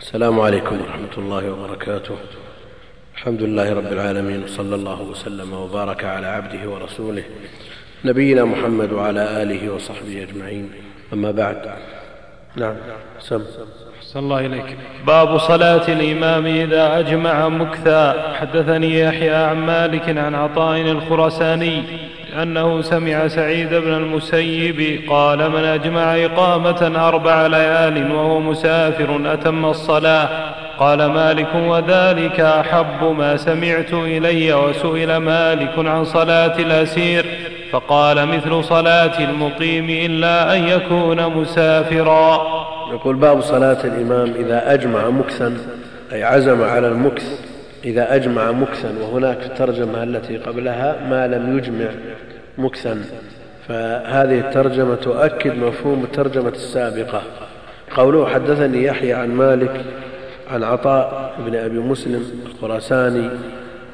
السلام عليكم ورحمة الله وبركاته. الحمد لله رب العالمين وصلى الله وسلم وبارك على عبده ورسوله نبينا محمد وعلى آله وصحبه أجمعين. أما بعد. نعم سم. صلى الله إليك. باب صلاة الإمام إذا أجمع مكثا حدثني يحيى عن مالك عن عطاء الخرساني أنه سمع سعيد بن المسيب قال من أجمع إقامة أربع ليال وهو مسافر أتم الصلاة. قال مالك وذلك أحب ما سمعت إلي وسئل مالك عن صلاة الأسير. فقال مثل صلاة المقيم إلا أن يكون مسافرا. يقول باب صلاة الإمام إذا أجمع مكثا أي عزم على المكث إذا أجمع مكثا وهناك الترجمة التي قبلها ما لم يجمع مكثا فهذه الترجمة تؤكد مفهوم الترجمة السابقة. قوله حدثني يحيى عن مالك عن عطاء بن أبي مسلم الخراساني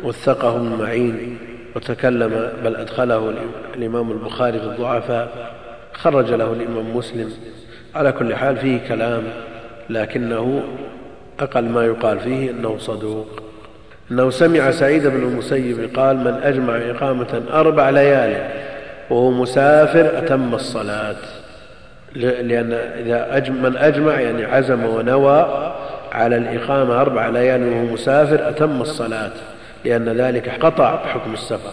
وثقه ابن معين وتكلم بل أدخله الإمام البخاري في الضعفاء خرج له الإمام مسلم. على كل حال فيه كلام لكنه أقل ما يقال فيه أنه صدوق. أنه سمع سعيد بن المسيب قال من أجمع إقامة أربع ليال وهو مسافر أتم الصلاة. لأن إذا أجمع من أجمع يعني عزم ونوى على الإقامة أربع ليال وهو مسافر أتم الصلاة لأن ذلك قطع حكم السفر.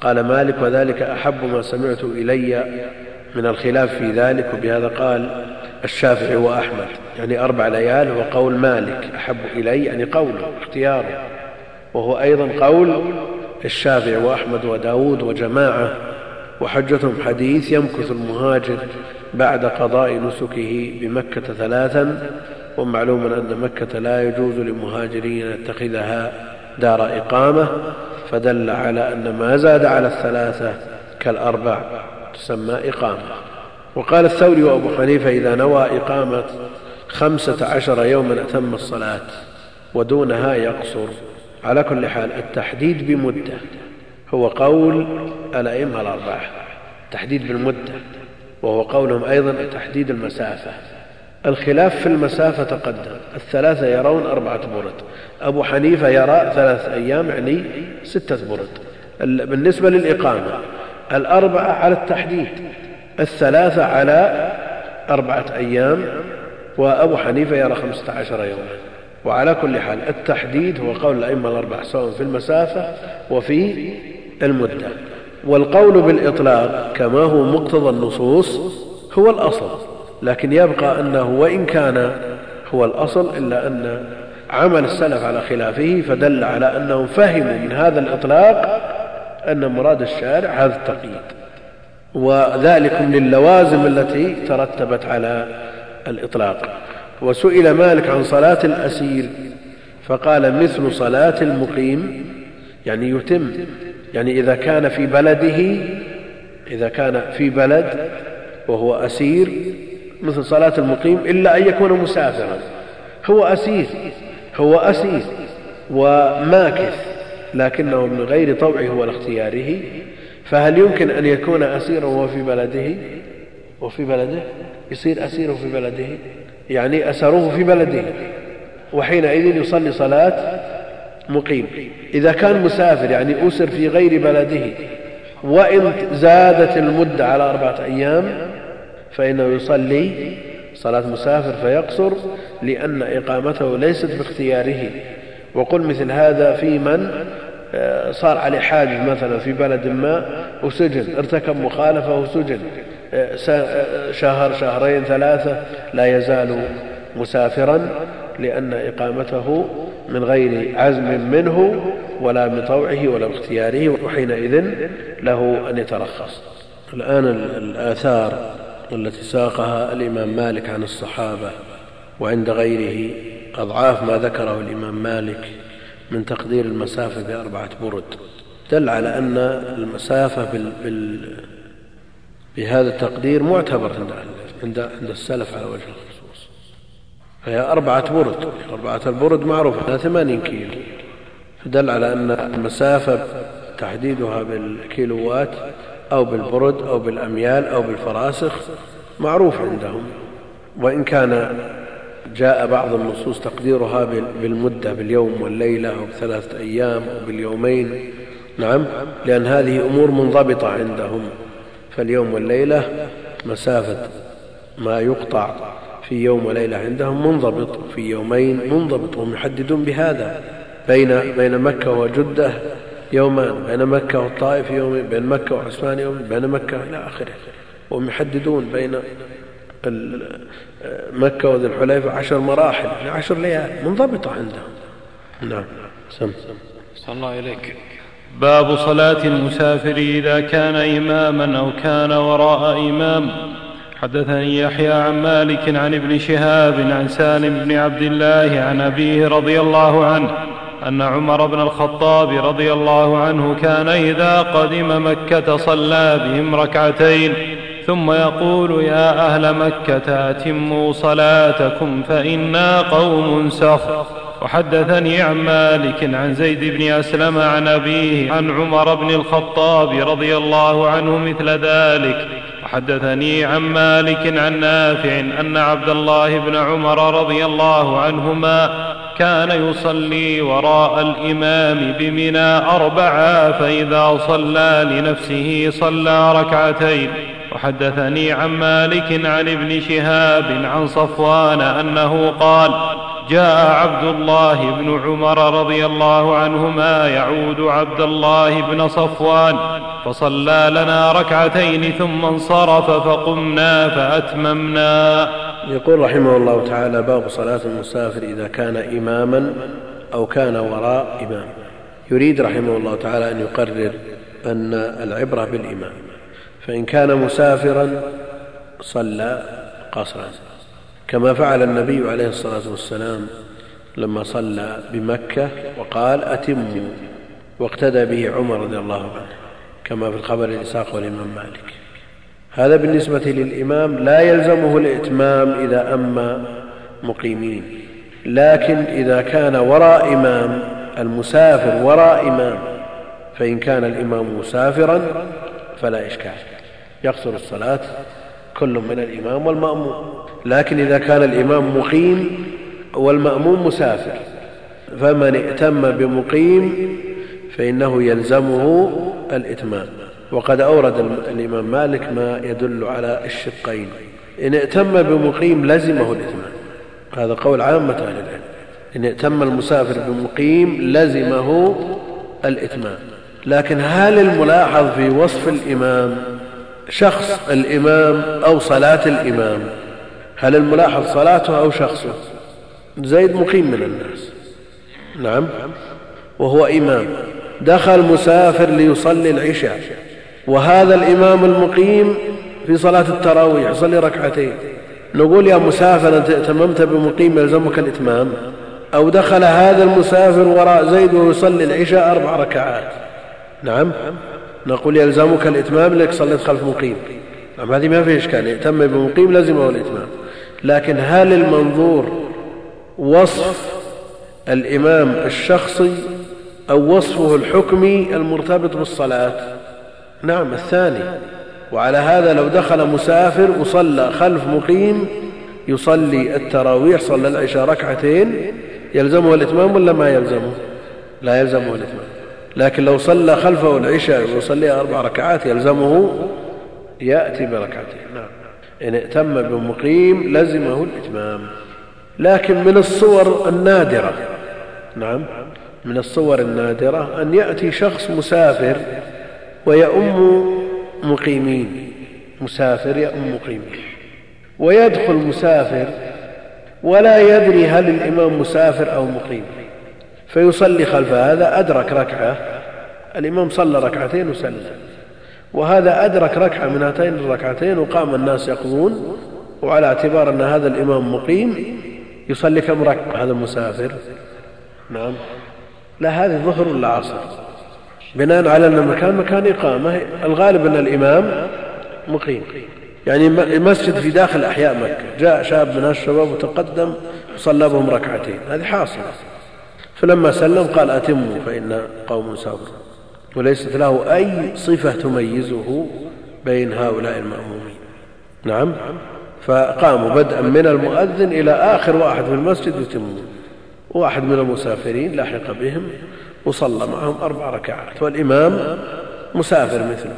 قال مالك وذلك أحب ما سمعت إلي من الخلاف في ذلك وبهذا قال الشافعي وأحمد. يعني أربع ليال هو قول مالك أحب إلي يعني قوله اختياره. وهو أيضا قول الشافعي وأحمد وداود وجماعة وحجتهم حديث يمكث المهاجر بعد قضاء نسكه بمكة ثلاثا ومعلوم أن مكة لا يجوز لمهاجرين يتخذها دار إقامة فدل على أن ما زاد على الثلاثة كالأربع تسمى إقامة. وقال الثوري وأبو حنيفة إذا نوى إقامة خمسة عشر يوما أتم الصلاة ودونها يقصر. على كل حال التحديد بمدة. هو قول الأئمة الأربعة تحديد بالمدة. وهو قولهم أيضا تحديد المسافة. الخلاف في المسافة تقدم. الثلاثة يرون أربعة برد. أبو حنيفة يرى ثلاث أيام يعني ستة برد. بالنسبة للإقامة الأربعة على التحديد. الثلاثة على أربعة أيام وأبو حنيفة يرى خمسة عشر يوما. وعلى كل حال التحديد هو قول الأئمة الأربعة سواء في المسافة وفي المدة. والقول بالإطلاق كما هو مقتضى النصوص هو الأصل لكن يبقى أنه وإن كان هو الأصل إلا أن عمل السلف على خلافه فدل على أنهم فهموا من هذا الإطلاق أن مراد الشارع هذا التقييد. وذلكم للوازم التي ترتبت على الإطلاق. وسئل مالك عن صلاة الأسير فقال مثل صلاة المقيم يعني يتم يعني إذا كان في بلده إذا كان في بلد وهو أسير مثل صلاة المقيم إلا أن يكون مسافرا. هو أسير هو أسير وماكث لكنه من غير طوعه ولا اختياره فهل يمكن أن يكون أسيرا وهو في بلده؟ وفي بلده؟ يصير أسير في بلده؟ يعني أسروه في بلده وحينئذ يصلي صلاة مقيم. إذا كان مسافر يعني أسر في غير بلده وإن زادت المدة على أربعة أيام فإنه يصلي صلاة مسافر فيقصر لأن إقامته ليست باختياره. وقل مثل هذا في من آه، صار عليه حاجز مثلا في بلد ما وسجن ارتكب مخالفة وسجن. شهر شهرين ثلاثة لا يزال مسافرا لأن إقامته من غير عزم منه ولا من طوعه ولا باختياره وحينئذ له أن يترخص. الآن الآثار التي ساقها الإمام مالك عن الصحابة وعند غيره أضعاف ما ذكره الإمام مالك من تقدير المسافة بأربعة برد. دل على أن المسافة بال... بهذا التقدير معتبر عند عند عند السلف على وجه الخصوص. فهي أربعة برد أربعة البرد معروفة ثمانين كيلو. فدل على أن المسافة تحديدها بالكيلوات أو بالبرد أو بالأميال أو بالفراسخ معروف عندهم. وإن كان جاء بعض النصوص تقديرها بالمدة باليوم والليلة أو بثلاثة أيام أو باليومين. نعم لأن هذه أمور منضبطة عندهم. فاليوم والليلة مسافة ما يقطع في يوم وليلة عندهم منضبط في يومين منضبط وهم يحددون بهذا. بين بين مكة وجدة يومان بين مكة والطائف يومين بين مكة وعثمان يوم بين مكة إلى آخره. وهم يحددون بين مكة وذي الحليفة عشر مراحل عشر ليال منضبطة عندهم. نعم سم. صلى الله إليك. باب صلاة المسافر إذا كان إماما أو كان وراء إمام. حدثني يحيى عن مالك عن ابن شهاب عن سالم بن عبد الله عن أبيه رضي الله عنه أن عمر بن الخطاب رضي الله عنه كان إذا قدم مكة صلى بهم ركعتين ثم يقول يا أهل مكة أتموا صلاتكم فإنا قوم سخ وحدثني عن مالك عن زيد بن أسلم عن أبيه عن عمر بن الخطاب رضي الله عنه مثل ذلك. وحدثني عن مالك عن نافع أن عبد الله بن عمر رضي الله عنهما كان يصلي وراء الإمام بمنى أربعا فإذا صلى لنفسه صلى ركعتين. وحدثني عن مالك عن ابن شهاب عن صفوان أنه قال جاء عبد الله بن عمر رضي الله عنهما يعود عبد الله بن صفوان فصلى لنا ركعتين ثم انصرف فقمنا فأتممنا. يقول رحمه الله تعالى باب صلاة المسافر إذا كان إماما أو كان وراء إمام. يريد رحمه الله تعالى أن يقرر أن العبرة بالإمام فإن كان مسافرا صلى قصرا. كما فعل النبي عليه الصلاة والسلام لما صلى بمكة وقال أتموا واقتدى به عمر رضي الله عنه كما في الخبر الإساق والإمام مالك. هذا بالنسبة للإمام لا يلزمه الإتمام إذا أما مقيمين لكن إذا كان وراء إمام المسافر وراء إمام فإن كان الإمام مسافرا فلا إشكال. يقصر الصلاة كل من الإمام والمأموم. لكن إذا كان الإمام مقيم والمأموم مسافر. فمن ائتم بمقيم فإنه يلزمه الإتمام. وقد أورد الإمام مالك ما يدل على الشقين. إن ائتم بمقيم لزمه الإتمام. هذا قول عامة أهل العلم. إن ائتم المسافر بمقيم لزمه الإتمام. لكن هل الملاحظ في وصف الإمام شخص الإمام أو صلاة الإمام. هل الملاحظ صلاته أو شخصه؟ زيد مقيم من الناس. نعم. وهو إمام. دخل مسافر ليصلي العشاء. وهذا الإمام المقيم في صلاة التراويح يصلي ركعتين. نقول يا مسافر أنت اتممت بمقيم يلزمك الإتمام. أو دخل هذا المسافر وراء زيد ويصلي العشاء أربع ركعات. نعم. نقول يلزمك الإتمام لك صليت خلف مقيم. نعم هذه ما في إشكال يتم بمقيم لزمه الإتمام. لكن هل المنظور وصف الإمام الشخصي أو وصفه الحكمي المرتبط بالصلاة؟ نعم الثاني. وعلى هذا لو دخل مسافر وصلى خلف مقيم يصلي التراويح صلى العشاء ركعتين يلزمه الإتمام ولا ما يلزمه؟ لا يلزمه الإتمام. لكن لو صلى خلفه العشاء ويصليها أربع ركعات يلزمه يأتي بركعتين نعم. إن ائتم بمقيم لزمه الإتمام. لكن من الصور النادرة نعم من الصور النادرة أن يأتي شخص مسافر ويؤم مقيمين. مسافر يؤم مقيمين. ويدخل مسافر ولا يدري هل الإمام مسافر أو مقيم. فيصلي خلف هذا أدرك ركعة. الإمام صلى ركعتين وسلم. وهذا أدرك ركعة من هاتين الركعتين وقام الناس يقضون. وعلى اعتبار أن هذا الإمام مقيم يصلي كم ركعة هذا المسافر نعم. لا هذه ظهر ولا عصر؟ بناء على أن المكان مكان إقامة. الغالب أن الإمام مقيم. يعني مسجد في داخل أحياء مكة. جاء شاب من الشباب وتقدم وصلى بهم ركعتين. هذه حاصلة. فلما سلم قال أتموا فإن قوم سافر وليست له أي صفة تميزه بين هؤلاء المأمومين. نعم. فقاموا بدءا من المؤذن إلى آخر واحد في المسجد يتمون واحد من المسافرين لحق بهم وصلى معهم أربع ركعات. والإمام مسافر مثله.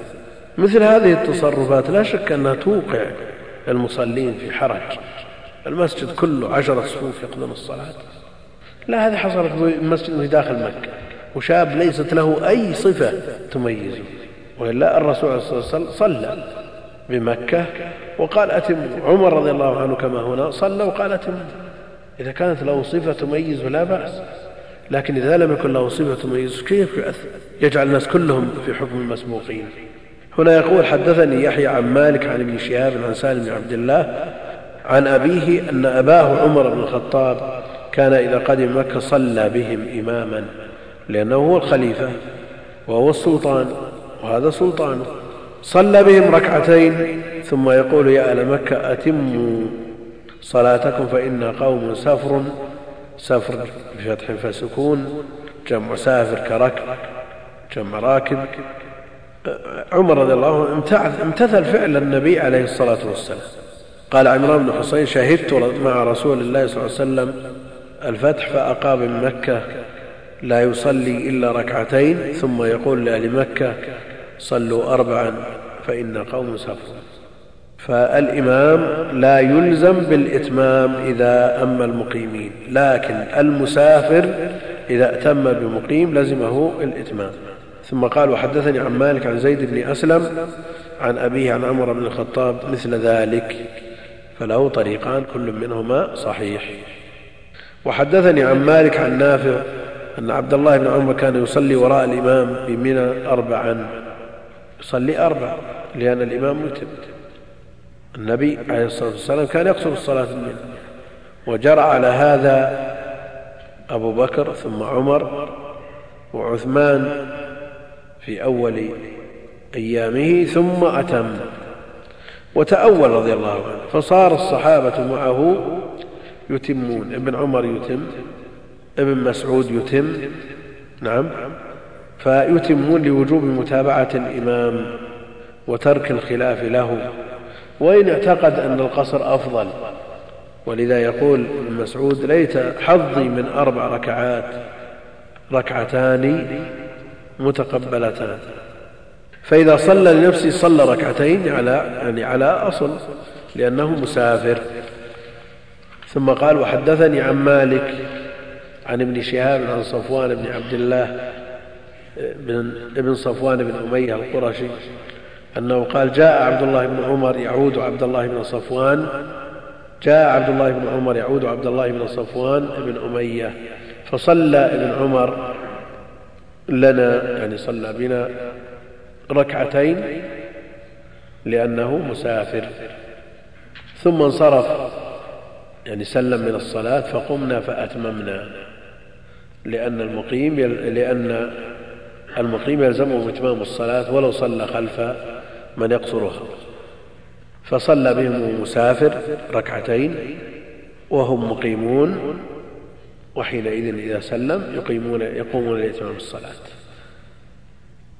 مثل هذه التصرفات لا شك أنها توقع المصلين في حرج. المسجد كله عشرة صفوف يقضون الصلاة. لا هذه حصلت في مسجد داخل مكة. وشاب ليست له أي صفة تميزه. وإلا الرسول عليه الصلاة والسلام صلى بمكة وقال أتم. عمر رضي الله عنه كما هنا صلى وقال أتم. إذا كانت له صفة تميزه لا بأس. لكن إذا لم يكن له صفة تميزه كيف يجعل الناس كلهم في حكم المسبوقين هنا يقول حدثني يحيى عن مالك عن ابن شهاب عن سالم بن عبد الله عن أبيه أن أباه عمر بن الخطاب كان إذا قدم مكة صلى بهم إماما لأنه هو الخليفة وهو السلطان وهذا سلطانه صلى بهم ركعتين ثم يقول يا أهل مكة أتموا صلاتكم فإن قوم سفر سفر بفتح فسكون جمع سافر كركب جمع راكب. عمر رضي الله عنه امتثل فعل النبي عليه الصلاة والسلام. قال عمران بن حصين شهدت مع رسول الله صلى الله عليه وسلم الفتح فأقام مكة لا يصلي إلا ركعتين ثم يقول لأهل مكة صلوا أربعا فإن قوم سفر. فالإمام لا يلزم بالإتمام إذا أما المقيمين لكن المسافر إذا أتم بمقيم لزمه الإتمام. ثم قال وحدثني عن مالك عن زيد بن أسلم عن أبيه عن عمر بن الخطاب مثل ذلك فله طريقان كل منهما صحيح. وحدثني عن مالك عن نافع أن عبد الله بن عمر كان يصلي وراء الإمام بمنى أربعا. يصلي أربع لأن الإمام يتم النبي عليه الصلاة والسلام كان يقصر الصلاة منه. وجرى على هذا أبو بكر ثم عمر وعثمان في أول أيامه ثم أتم. وتأول رضي الله عنه فصار الصحابة معه يتمون ابن عمر يتم ابن مسعود يتم نعم. فيتمون لوجوب متابعة الإمام وترك الخلاف له. وإن اعتقد أن القصر أفضل ولذا يقول ابن مسعود ليت حظي من أربع ركعات ركعتان متقبلتان. فإذا صلى لنفسه صلى ركعتين على يعني على أصل لأنه مسافر. ثم قال وحدثني عن مالك عن ابن شهاب عن صفوان بن عبد الله بن ابن صفوان بن أمية القرشي أنه قال جاء عبد الله بن عمر يعود عبد الله بن صفوان جاء عبد الله بن عمر يعود عبد الله بن صفوان بن أمية فصلى ابن عمر لنا يعني صلى بنا ركعتين لأنه مسافر ثم انصرف. يعني سلم من الصلاة فقمنا فأتممنا. لأن المقيم لأن المقيم يلزمه إتمام الصلاة ولو صلى خلف من يقصرها. فصلى بهم مسافر ركعتين وهم مقيمون وحينئذ إذا سلم يقيمون يقومون لإتمام الصلاة.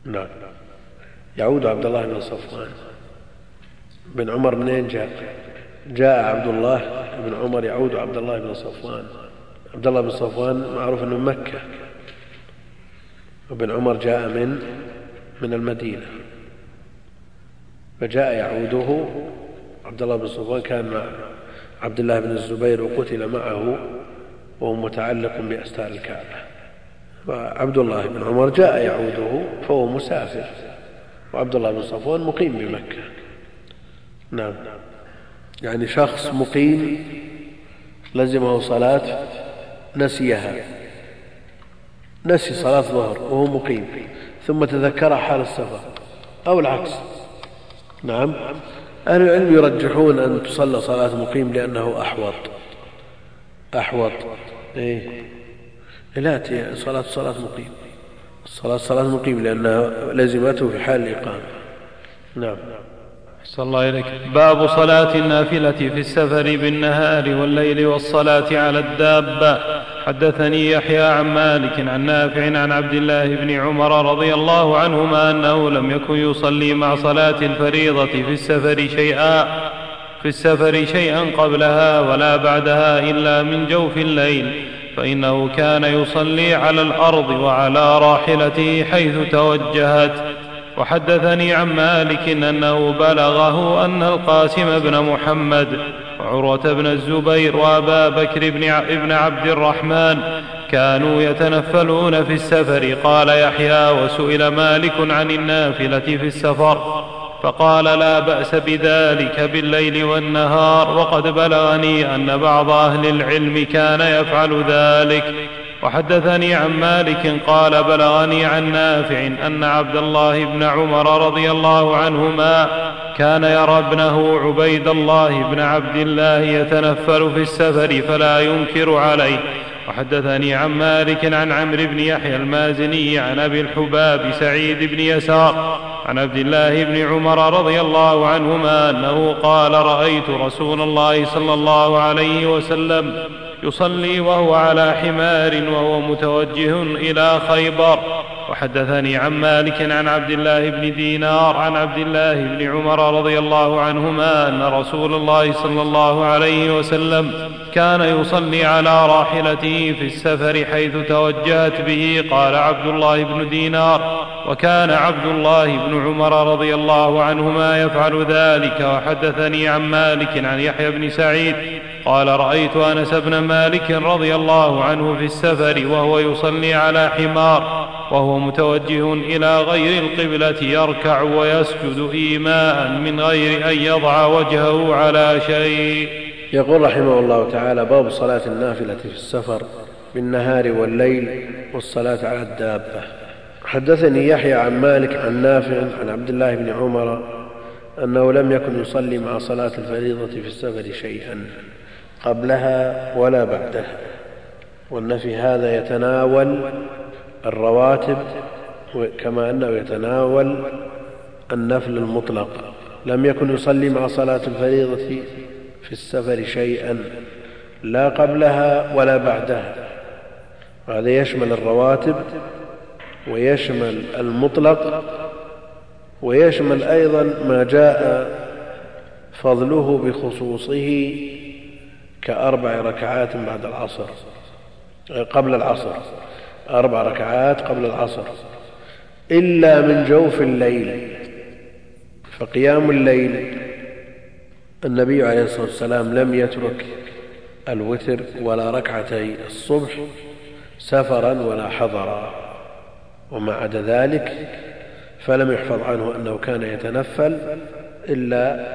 نعم. يعود عبد الله بن صفوان. بن عمر منين جاء؟ جاء عبد الله بن عمر يعود عبد الله بن صفوان. عبد الله بن صفوان معروف إنه مكة. وابن عمر جاء من من المدينة. فجاء يعوده عبد الله بن صفوان كان مع عبد الله بن الزبير وقتل معه وهو متعلق بأستار الكعبة. وعبد الله بن عمر جاء يعوده فهو مسافر. وعبد الله بن صفوان مقيم بمكة. نعم. يعني شخص مقيم لزمه صلاة نسيها. نسي صلاة ظهر وهو مقيم ثم تذكرها حال السفر أو العكس. نعم. أهل العلم يرجحون أن تصلى صلاة مقيم لأنه أحوط. أحوط. إيه. لا صلاة صلاة مقيم. الصلاة صلاة مقيم لأنها لزمته في حال الإقامة. نعم. صلى الله إليك باب صلاة النافلة في السفر بالنهار والليل والصلاة على الدابة. حدثني يحيى عن مالك عن نافع عن عبد الله بن عمر رضي الله عنهما أنه لم يكن يصلي مع صلاة الفريضة في السفر شيئا في السفر شيئا قبلها ولا بعدها إلا من جوف الليل فإنه كان يصلي على الأرض وعلى راحلته حيث توجهت. وحدثني عن مالك أنه بلغه أن القاسم بن محمد وعروة بن الزبير وأبا بكر بن عبد الرحمن كانوا يتنفلون في السفر. قال يحيى وسئل مالك عن النافلة في السفر. فقال لا بأس بذلك بالليل والنهار وقد بلغني أن بعض أهل العلم كان يفعل ذلك. وحدثني عن مالك قال بلغني عن نافع أن عبد الله بن عمر رضي الله عنهما كان يرى ابنه عبيد الله بن عبد الله يتنفل في السفر فلا ينكر عليه. وحدثني عن مالك عن عمرو بن يحيى المازني عن أبي الحباب سعيد بن يسار عن عبد الله بن عمر رضي الله عنهما أنه قال رأيت رسول الله صلى الله عليه وسلم يصلي وهو على حمار وهو متوجه إلى خيبر. وحدثني عن مالك عن عبد الله بن دينار عن عبد الله بن عمر رضي الله عنهما أن رسول الله صلى الله عليه وسلم كان يصلي على راحلته في السفر حيث توجهت به قال عبد الله بن دينار وكان عبد الله بن عمر رضي الله عنهما يفعل ذلك وحدثني عن مالك عن يحيى بن سعيد قال رأيت أنس بن مالك رضي الله عنه في السفر وهو يصلي على حمار وهو متوجه إلى غير القبلة يركع ويسجد إيماء من غير أن يضع وجهه على شيء. يقول رحمه الله تعالى باب صلاة النافلة في السفر بالنهار والليل والصلاة على الدابة. حدثني يحيى عن مالك عن نافع عن عبد الله بن عمر أنه لم يكن يصلي مع صلاة الفريضة في السفر شيئا قبلها ولا بعدها والنفي هذا يتناول الرواتب كما أنه يتناول النفل المطلق. لم يكن يصلي مع صلاة الفريضة في السفر شيئا لا قبلها ولا بعدها. وهذا يشمل الرواتب ويشمل المطلق ويشمل أيضا ما جاء فضله بخصوصه كأربع ركعات بعد العصر قبل العصر. أربع ركعات قبل العصر إلا من جوف الليل فقيام الليل النبي عليه الصلاة والسلام لم يترك الوتر ولا ركعتي الصبح سفرا ولا حضرا وما عدا ذلك فلم يحفظ عنه أنه كان يتنفل إلا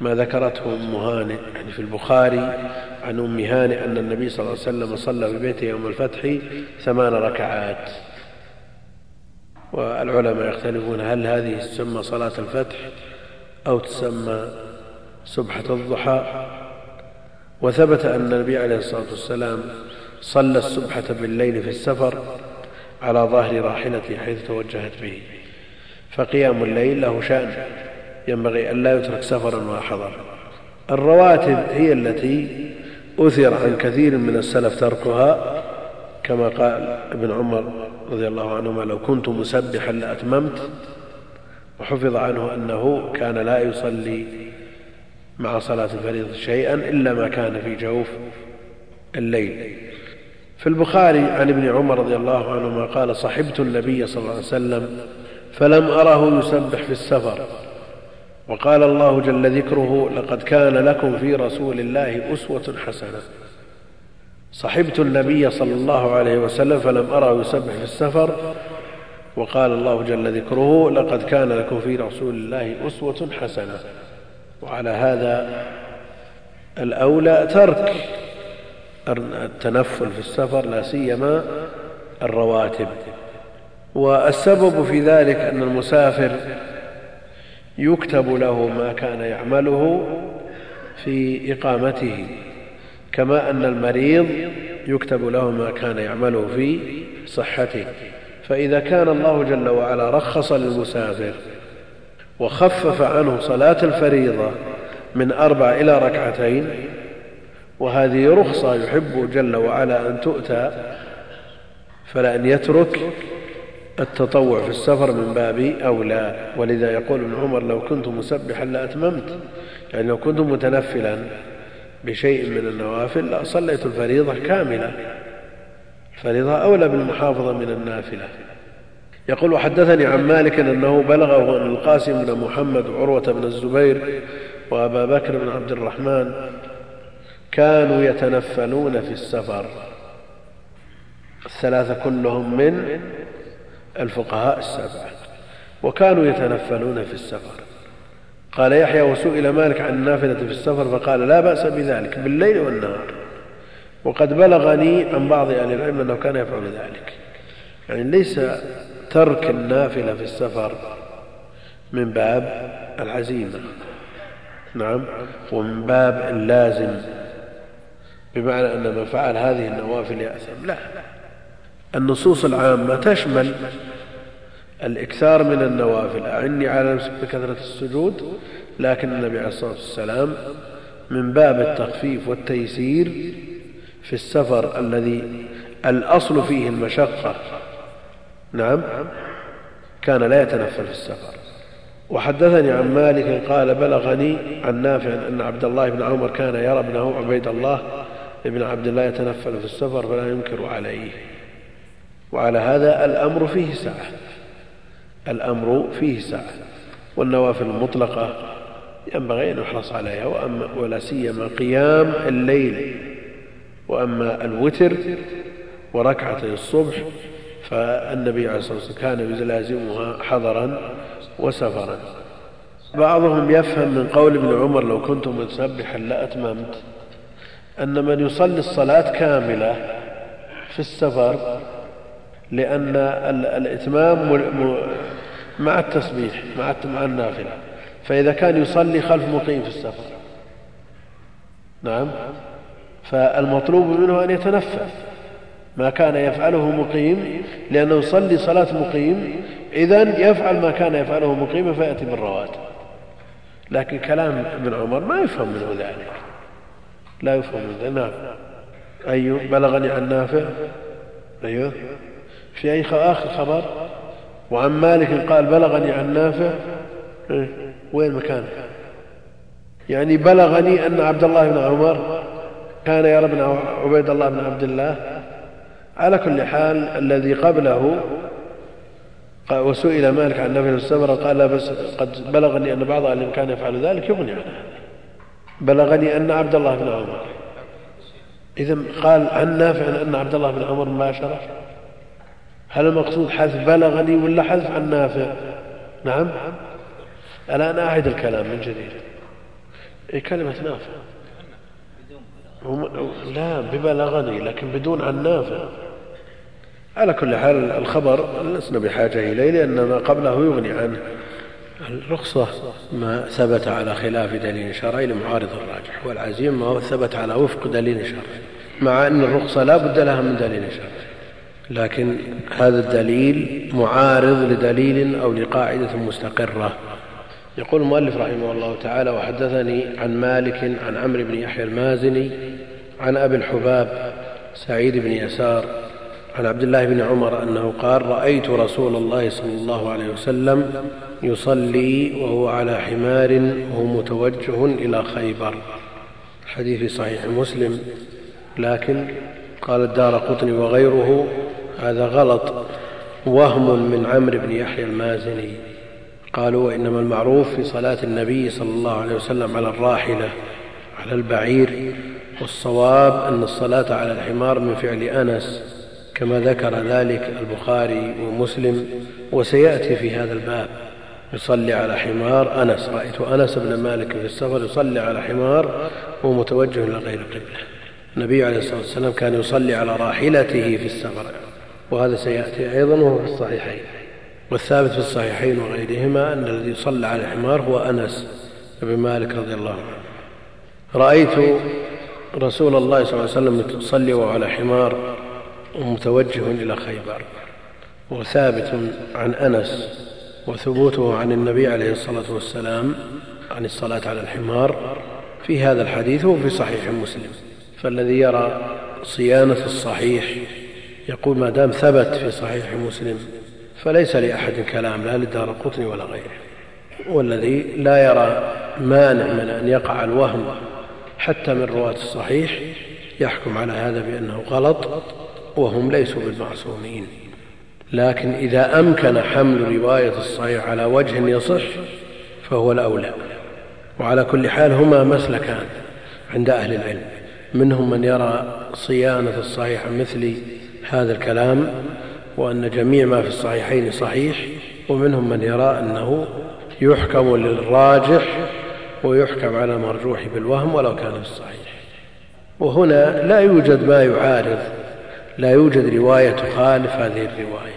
ما ذكرته أم هانئ يعني في البخاري عن أم هانئ أن النبي صلى الله عليه وسلم صلى في بيته يوم الفتح ثمان ركعات. والعلماء يختلفون هل هذه تسمى صلاة الفتح أو تسمى سبحة الضحى. وثبت أن النبي عليه الصلاة والسلام صلى السبحة بالليل في السفر على ظهر راحلته حيث توجهت به. فقيام الليل له شأن. ينبغي أن لا يترك سفرا ولا حضرا الرواتب هي التي أثر عن كثير من السلف تركها كما قال ابن عمر رضي الله عنهما لو كنت مسبحا لأتممت وحفظ عنه أنه كان لا يصلي مع صلاة الفريضة شيئا إلا ما كان في جوف الليل. في البخاري عن ابن عمر رضي الله عنهما قال صحبت النبي صلى الله عليه وسلم فلم أره يسبح في السفر. وقال الله جل ذكره لقد كان لكم في رسول الله أسوة حسنة. صحبت النبي صلى الله عليه وسلم فلم أره يسبح في السفر. وقال الله جل ذكره لقد كان لكم في رسول الله أسوة حسنة. وعلى هذا الأولى ترك التنفل في السفر لا سيما الرواتب. والسبب في ذلك أن المسافر يكتب له ما كان يعمله في إقامته كما أن المريض يكتب له ما كان يعمله في صحته. فإذا كان الله جل وعلا رخص للمسافر وخفف عنه صلاة الفريضة من أربع إلى ركعتين وهذه رخصة يحب جل وعلا أن تؤتى فلأن يترك التطوع في السفر من باب أولى. ولذا يقول ابن عمر لو كنت مسبحا لأتممت. يعني لو كنت متنفلا بشيء من النوافل لصليت الفريضة كاملة. الفريضة أولى بالمحافظة من النافلة. يقول وحدثني عن مالك أنه بلغه أن القاسم بن محمد وعروة بن الزبير وأبا بكر بن عبد الرحمن كانوا يتنفلون في السفر. الثلاثة كلهم من الفقهاء السبعة وكانوا يتنفلون في السفر. قال يحيى وسئل مالك عن النافلة في السفر فقال لا بأس بذلك بالليل والنهار. وقد بلغني عن بعض أهل العلم أنه كان يفعل ذلك. يعني ليس ترك النافلة في السفر من باب العزيمة. نعم ومن باب اللازم بمعنى أن من فعل هذه النوافل يأثم. لا. النصوص العامة تشمل الإكثار من النوافل. أعني على نفسك بكثرة السجود لكن النبي عليه الصلاة والسلام من باب التخفيف والتيسير في السفر الذي الأصل فيه المشقة نعم كان لا يتنفل في السفر. وحدثني عن مالك قال بلغني عن نافع أن عبد الله بن عمر كان يرى ابنه عبيد الله ابن عبد الله يتنفل في السفر فلا ينكر عليه. وعلى هذا الأمر فيه سعة. الأمر فيه سعة. والنوافل المطلقة ينبغي أن يحرص عليها وأما ولا سيما قيام الليل. وأما الوتر وركعتي الصبح فالنبي عليه الصلاة والسلام كان يلازمها حضرا وسفرا. بعضهم يفهم من قول ابن عمر لو كنت متسبحا لأتممت أن من يصلي الصلاة كاملة في السفر لأن الإتمام مع التسبيح مع مع النافلة. فإذا كان يصلي خلف مقيم في السفر. نعم. فالمطلوب منه أن يتنفس ما كان يفعله مقيم لأنه يصلي صلاة مقيم. إذا يفعل ما كان يفعله مقيما فيأتي بالرواتب. لكن كلام ابن عمر ما يفهم منه ذلك. لا يفهم منه نعم. أي بلغني عن نافع. أيوه. في أي آخر خبر؟ وعن مالك قال بلغني عن نافع. إيه؟ وين مكانه؟ يعني بلغني أن عبد الله بن عمر كان يرى ابن عبيد الله بن عبد الله. على كل حال الذي قبله وسئل مالك عن نفي السفر قال لا بس قد بلغني أن بعض أهل كان يفعل ذلك يغني عنه. بلغني أن عبد الله بن عمر. إذا قال عن نافع أن عبد الله بن عمر مباشرة هل المقصود حذف بلغني ولا حذف عن نافع؟ نعم. الآن أعد الكلام من جديد. إيه كلمة نافع. لا ببلغني لكن بدون عن نافع. على كل حال الخبر لسنا بحاجة إليه لأن ما قبله يغني عنه. الرخصة ما ثبت على خلاف دليل شرعي لمعارض الراجح والعزيم ما ثبت على وفق دليل شرعي مع أن الرخصة لا بد لها من دليل شرعي. لكن هذا الدليل معارض لدليل أو لقاعدة مستقرة. يقول المؤلف رحمه الله تعالى وحدثني عن مالك عن عمرو بن يحيى المازني عن أبي الحباب سعيد بن يسار عن عبد الله بن عمر أنه قال رأيت رسول الله صلى الله عليه وسلم يصلي وهو على حمار وهو متوجه إلى خيبر. حديث صحيح مسلم لكن قال الدار قطني وغيره هذا غلط. وهم من عمرو بن يحيى المازني. قالوا وإنما المعروف في صلاة النبي صلى الله عليه وسلم على الراحلة على البعير. والصواب أن الصلاة على الحمار من فعل أنس كما ذكر ذلك البخاري ومسلم. وسيأتي في هذا الباب. يصلي على حمار أنس. رأيت أنس بن مالك في السفر يصلي على حمار وهو متوجه إلى غير قبلة. النبي عليه الصلاة والسلام كان يصلي على راحلته في السفر. وهذا سيأتي أيضا وهو في الصحيحين. والثابت في الصحيحين وغيرهما أن الذي صلى على الحمار هو أنس بن مالك رضي الله عنه. رأيت رسول الله صلى الله عليه وسلم يصلي وهو على حمار ومتوجه إلى خيبر. وثابت عن أنس وثبوته عن النبي عليه الصلاة والسلام عن الصلاة على الحمار في هذا الحديث هو في صحيح مسلم. فالذي يرى صيانة الصحيح يقول ما دام ثبت في صحيح مسلم فليس لأحد كلام لا للدار قطني ولا غيره. والذي لا يرى مانع من أن يقع الوهم حتى من رواة الصحيح يحكم على هذا بأنه غلط وهم ليسوا بالمعصومين. لكن إذا أمكن حمل رواية الصحيح على وجه يصح فهو الأولى. وعلى كل حال هما مسلكان عند أهل العلم منهم من يرى صيانة الصحيح مثل هذا الكلام وأن جميع ما في الصحيحين صحيح ومنهم من يرى أنه يحكم للراجح ويحكم على مرجوح بالوهم ولو كان في الصحيح. وهنا لا يوجد ما يعارض لا يوجد رواية تخالف هذه الرواية.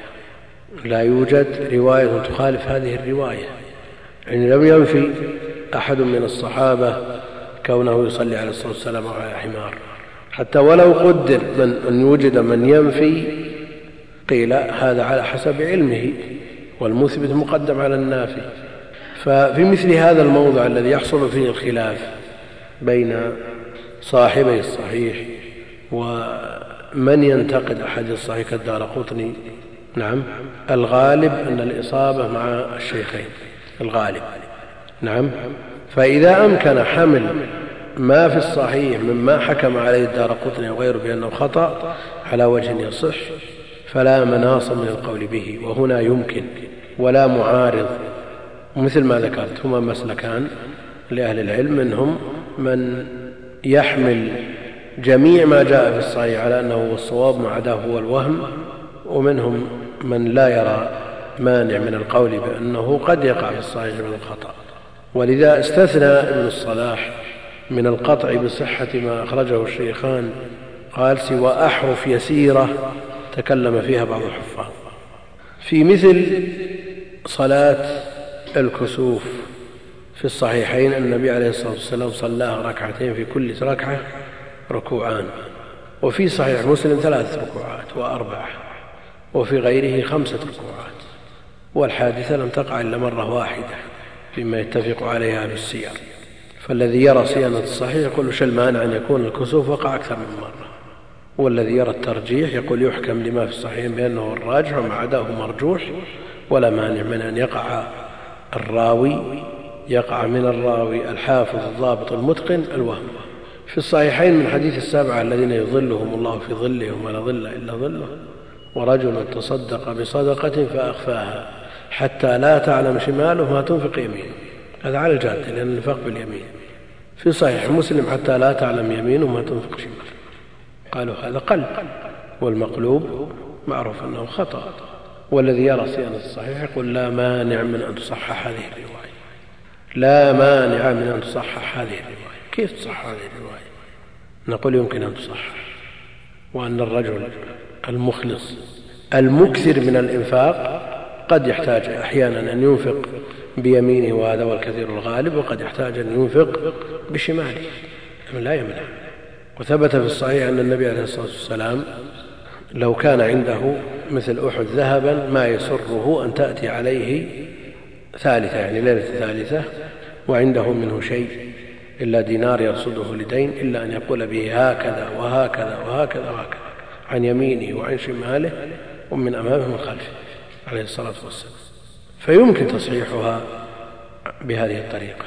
لا يوجد رواية تخالف هذه الرواية. يعني لم ينفي أحد من الصحابة كونه يصلي عليه الصلاة والسلام على حمار. حتى ولو قدر من أن يوجد من ينفي قيل هذا على حسب علمه والمثبت مقدم على النافي. ففي مثل هذا الموضع الذي يحصل فيه الخلاف بين صاحبي الصحيح ومن ينتقد أحاديث الصحيح كالدار قطني نعم الغالب أن الإصابة مع الشيخين الغالب نعم. فإذا أمكن حمل ما في الصحيح مما حكم عليه الدار قطني وغيره بأنه خطأ على وجه يصح فلا مناص من القول به. وهنا يمكن ولا معارض مثل ما ذكرت هما مسلكان لأهل العلم منهم من يحمل جميع ما جاء في الصحيح على أنه هو الصواب ما عداه هو الوهم ومنهم من لا يرى مانع من القول بأنه قد يقع في الصحيح من الخطأ. ولذا استثنى ابن الصلاح من القطع بصحة ما أخرجه الشيخان. قال سوى أحرف يسيرة تكلم فيها بعض الحفاظ. في مثل صلاة الكسوف في الصحيحين النبي عليه الصلاة والسلام صلاها ركعتين في كل ركعة ركوعان وفي صحيح مسلم ثلاث ركوعات وأربعة وفي غيره خمسة ركوعات والحادثة لم تقع إلا مرة واحدة فيما يتفق عليه أهل السير. فالذي يرى صيانة الصحيح يقول وش المانع أن يكون الكسوف وقع أكثر من مرة؟ والذي يرى الترجيح يقول يحكم لما في الصحيح بأنه الراجح وما عداه مرجوح ولا مانع من أن يقع الراوي يقع من الراوي الحافظ الضابط المتقن الوهم. في الصحيحين من حديث السبعة الذين يظلهم الله في ظلهم ولا ظل إلا ظله ورجل تصدق بصدقة فأخفاها. حتى لا تعلم شماله ما تنفق يمينه. هذا على الجاده لأن الانفاق باليمين. في صحيح مسلم حتى لا تعلم يمينه ما تنفق شماله قالوا هذا قلب والمقلوب معروف أنه خطأ. والذي يرى صيانة الصحيح يقول لا مانع من أن تصحح هذه الرواية. لا مانع من أن تصحح هذه الرواية. كيف تصحح هذه الرواية؟ نقول يمكن أن تصحح. وأن الرجل المخلص المكثر من الإنفاق قد يحتاج أحيانا أن ينفق بيمينه وهذا هو الكثير الغالب وقد يحتاج أن ينفق بشماله لا يمنع. وثبت في الصحيح أن النبي عليه الصلاة والسلام لو كان عنده مثل أحد ذهبا ما يسره أن تأتي عليه ثالثة يعني ليلة ثالثة وعنده منه شيء إلا دينار يرصده لدين إلا أن يقول به هكذا وهكذا وهكذا وهكذا عن يمينه وعن شماله ومن أمامه ومن خلفه عليه الصلاة والسلام. فيمكن تصحيحها بهذه الطريقة.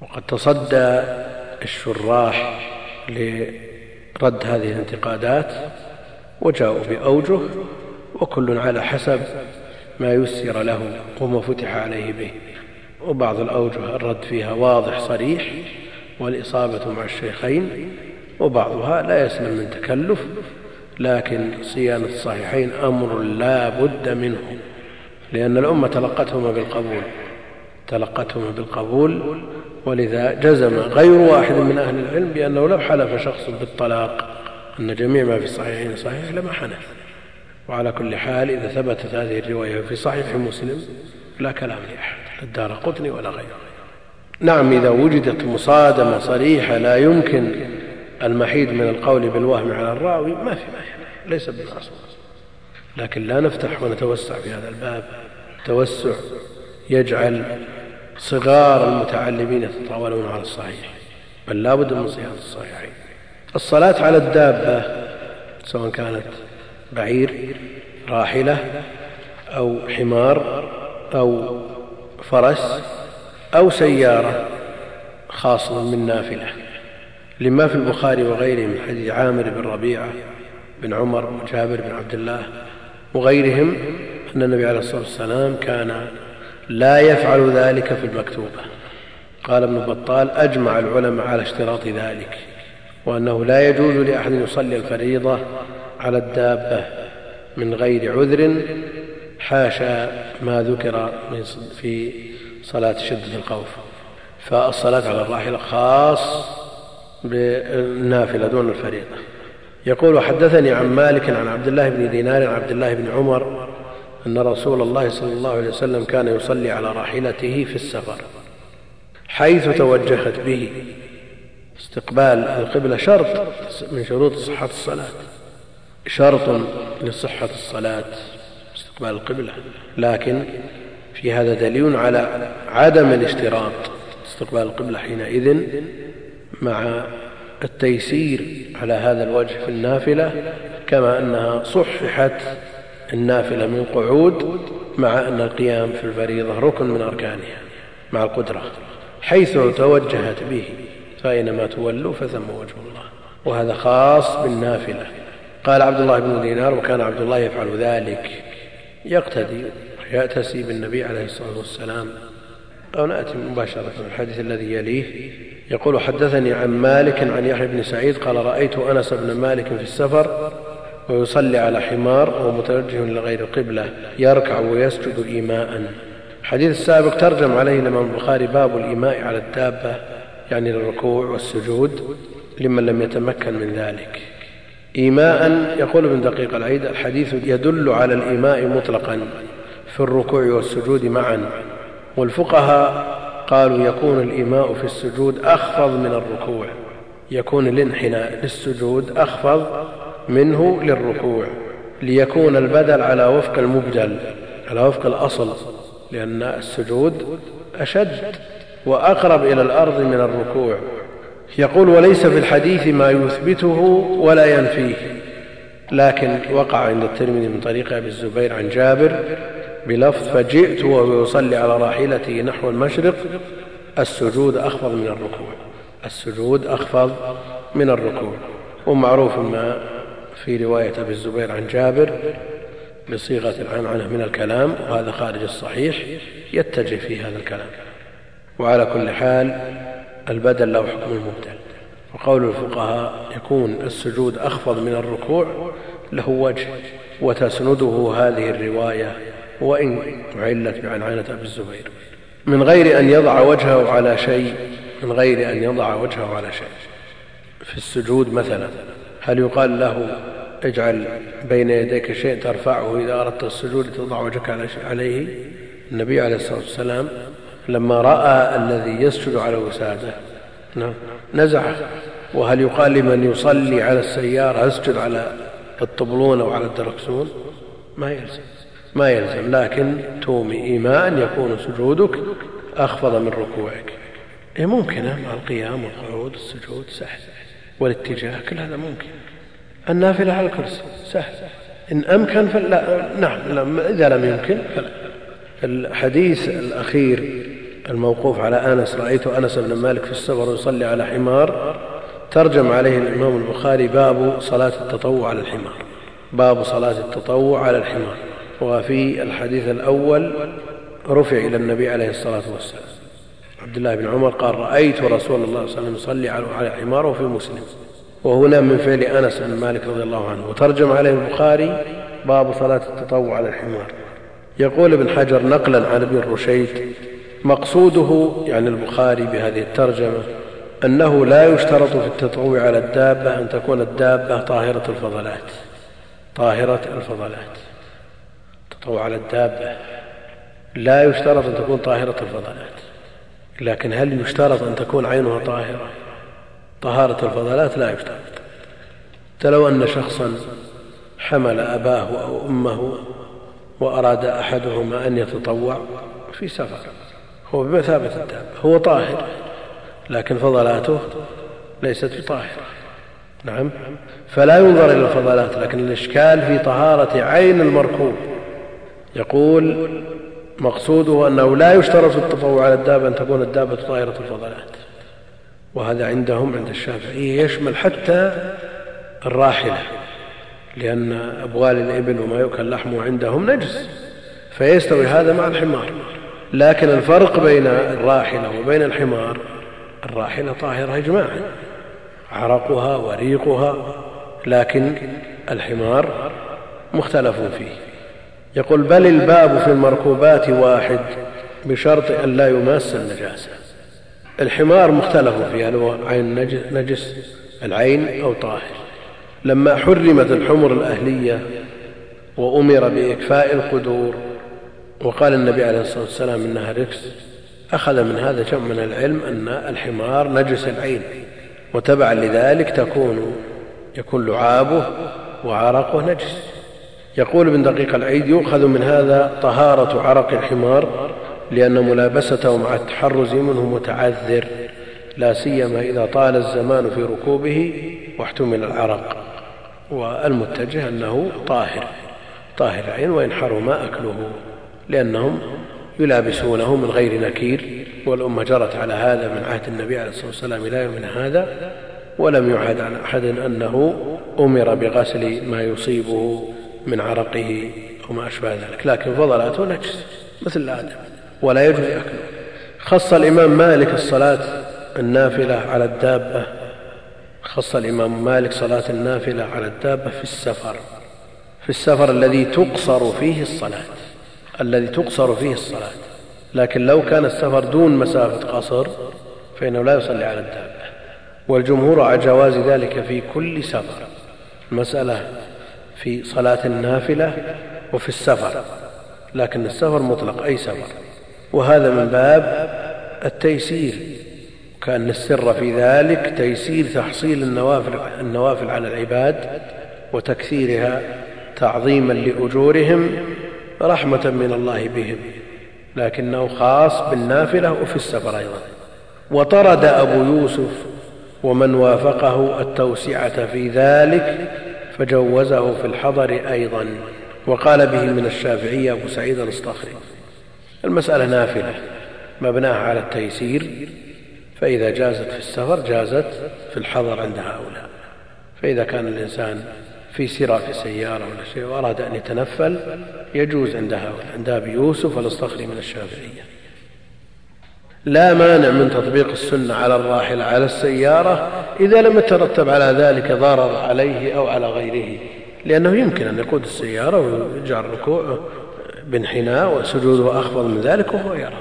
وقد تصدى الشراح لرد هذه الانتقادات وجاءوا بأوجه وكل على حسب ما يسر له وما فتح عليه به. وبعض الأوجه الرد فيها واضح صريح والإصابة مع الشيخين وبعضها لا يسلم من تكلف لكن صيانة الصحيحين أمر لا بد منه. لأن الأمة تلقتهما بالقبول تلقتهما بالقبول ولذا جزم غير واحد من أهل العلم بأنه لو حلف شخص بالطلاق أن جميع ما في الصحيحين صحيح لما حنث وعلى كل حال إذا ثبتت هذه الرواية في صحيح مسلم لا كلام لأحد الدار قطني ولا غيره. نعم إذا وجدت مصادمة صريحة لا يمكن المحيد من القول بالوهم على الراوي ما في مانع ليس بالمعصوم لكن لا نفتح ونتوسع في هذا الباب. توسع يجعل صغار المتعلمين يتطاولون على الصحيح بل لا بد من صيانه الصحيحين. الصلاة على الدابة سواء كانت بعير راحلة أو حمار أو فرس أو سيارة خاصة من نافلة. لما في البخاري وغيره من حديث عامر بن ربيعة بن عمر وجابر بن عبد الله وغيرهم أن النبي عليه الصلاة والسلام كان لا يفعل ذلك في المكتوبة. قال ابن بطال أجمع العلماء على اشتراط ذلك وأنه لا يجوز لأحد يصلي الفريضة على الدابة من غير عذر حاشا ما ذكر في صلاة شدة الخوف. فالصلاة على الراحلة خاص بالنافلة دون الفريضة. يقول حدثني عن مالك عن عبد الله بن دينار عن عبد الله بن عمر أن رسول الله صلى الله عليه وسلم كان يصلي على راحلته في السفر حيث توجهت به. استقبال القبلة شرط من شروط صحة الصلاة شرط لصحة الصلاة استقبال القبلة. لكن في هذا دليل على عدم الاشتراط استقبال القبلة حينئذ مع التيسير على هذا الوجه في النافلة كما أنها صححت النافلة من قعود مع أن القيام في الفريضة ركن من أركانها مع القدرة حيث توجهت به فأينما تولوا فثم وجه الله. وهذا خاص بالنافلة. قال عبد الله بن دينار وكان عبد الله يفعل ذلك. يقتدي يأتسي بالنبي عليه الصلاة والسلام. أو نأتي مباشرة الحديث الذي يليه. يقول حدثني عن مالك عن يحيى بن سعيد قال رأيت أنس بن مالك في السفر ويصلي على حمار وهو متوجه لغير القبلة يركع ويسجد إيماء. الحديث السابق ترجم عليه الإمام البخاري باب الإيماء على الدابة يعني للركوع والسجود لمن لم يتمكن من ذلك. إيماء يقول ابن دقيق العيد الحديث يدل على الإيماء مطلقا في الركوع والسجود معا. والفقهاء قالوا يكون الإيماء في السجود أخفض من الركوع. يكون الانحناء للسجود أخفض منه للركوع. ليكون البدل على وفق المبدل على وفق الأصل لأن السجود أشد وأقرب إلى الأرض من الركوع. يقول وليس في الحديث ما يثبته ولا ينفيه لكن وقع عند الترمذي من طريق أبي الزبير عن جابر بلفظ فجئت وهو يصلي على راحلته نحو المشرق السجود أخفض من الركوع السجود أخفض من الركوع. ومعروف ما في رواية أبي الزبير عن جابر بصيغة العنعنة من الكلام وهذا خارج الصحيح يتجه في هذا الكلام. وعلى كل حال البدل له حكم المبدل وقول الفقهاء يكون السجود أخفض من الركوع له وجه وتسنده هذه الرواية وإن علت بعنعنة أبي الزبير. من غير أن يضع وجهه على شيء من غير أن يضع وجهه على شيء. في السجود مثلا هل يقال له اجعل بين يديك شيء ترفعه إذا أردت السجود تضع وجهك عليه النبي عليه الصلاة والسلام لما رأى الذي يسجد على وساده نعم نزعه وهل يقال لمن يصلي على السيارة اسجد على الطبلون أو على الدركسون؟ ما يلزم. ما يلزم لكن تومي إيماء يكون سجودك أخفض من ركوعك. إيه ممكن مع القيام والقعود السجود سهل. والاتجاه كل هذا ممكن. النافلة على الكرسي سهل. إن أمكن فلا نعم إذا لم يمكن فلا. الحديث الأخير الموقوف على أنس رأيت أنس بن مالك في السفر يصلي على حمار ترجم عليه الإمام البخاري باب صلاة التطوع على الحمار. باب صلاة التطوع على الحمار. وفي الحديث الأول رفع إلى النبي عليه الصلاة والسلام. عبد الله بن عمر قال رأيت رسول الله صلى الله عليه وسلم يصلي على حمار وفي مسلم. وهنا من فعل أنس بن مالك رضي الله عنه. وترجم عليه البخاري باب صلاة التطوع على الحمار. يقول ابن حجر نقلا عن ابن الرشيد مقصوده يعني البخاري بهذه الترجمة أنه لا يشترط في التطوع على الدابة أن تكون الدابة طاهرة الفضلات. طاهرة الفضلات. التطوع على الدابة لا يشترط أن تكون طاهرة الفضلات. لكن هل يشترط أن تكون عينها طاهرة؟ طهارة الفضلات لا يشترط. لو أن شخصا حمل أباه أو أمه وأراد أحدهما أن يتطوع في سفر. هو بمثابة الدابة هو طاهر لكن فضلاته ليست بطاهرة نعم. فلا ينظر إلى الفضلات لكن الإشكال في طهارة عين المركوب. يقول مقصوده أنه لا يشترط في التطوع على الدابة أن تكون الدابة طاهرة الفضلات وهذا عندهم عند الشافعية يشمل حتى الراحلة لأن أبوال الإبل وما يؤكل لحمه عندهم نجس فيستوي هذا مع الحمار لكن الفرق بين الراحلة وبين الحمار الراحلة طاهرة إجماعا عرقها وريقها لكن الحمار مختلف فيه. يقول بل الباب في المركوبات واحد بشرط أن لا يماس النجاسة الحمار مختلف فيه هل هو عين نجس العين أو طاهر. لما حرمت الحمر الأهلية وأمر بإكفاء القدور وقال النبي عليه الصلاة والسلام إنها ركس أخذ من هذا جمع من العلم أن الحمار نجس العين وتبعا لذلك تكون يكون لعابه وعرقه نجس. يقول ابن دقيق العيد يؤخذ من هذا طهارة عرق الحمار لأن ملابسته مع التحرز منه متعذر لا سيما إذا طال الزمان في ركوبه واحتمل العرق. والمتجه أنه طاهر طاهر عين وإن حرم أكله لأنهم يلابسونه من غير نكير. والأمة جرت على هذا من عهد النبي عليه الصلاة والسلام إلى يومنا هذا ولم يعهد عن أحد أنه أمر بغسل ما يصيبه من عرقه أو ما أشبه ذلك. لكن فضلاته نجس مثل الآدم ولا يجوز أكله خص الإمام مالك الصلاة النافلة على الدابة. خص الإمام مالك صلاة النافلة على الدابة في السفر. في السفر الذي تقصر فيه الصلاة. الذي تقصر فيه الصلاة. لكن لو كان السفر دون مسافة قصر فإنه لا يصلي على الدابة. والجمهور على جواز ذلك في كل سفر. المسألة في صلاة النافلة وفي السفر لكن السفر مطلق أي سفر؟ وهذا من باب التيسير كأن السر في ذلك تيسير تحصيل النوافل, النوافل على العباد وتكثيرها تعظيما لأجورهم رحمة من الله بهم لكنه خاص بالنافلة وفي السفر أيضا. وطرد أبو يوسف ومن وافقه التوسعة في ذلك فجوزه في الحضر أيضا وقال به من الشافعية أبو سعيد الاصطخري المسألة نافلة مبناها على التيسير فإذا جازت في السفر جازت في الحضر عند هؤلاء. فإذا كان الإنسان في سيرة في سيارة ولا شيء وأراد أن يتنفل يجوز عند هؤلاء عند أبي يوسف والاصطخري من الشافعية. لا مانع من تطبيق السنة على الراحل على السيارة إذا لم يترتب على ذلك ضرر عليه أو على غيره. لأنه يمكن أن يقود السيارة ويجعل ركوعه بانحناء وسجوده أخفض من ذلك وهو يرى.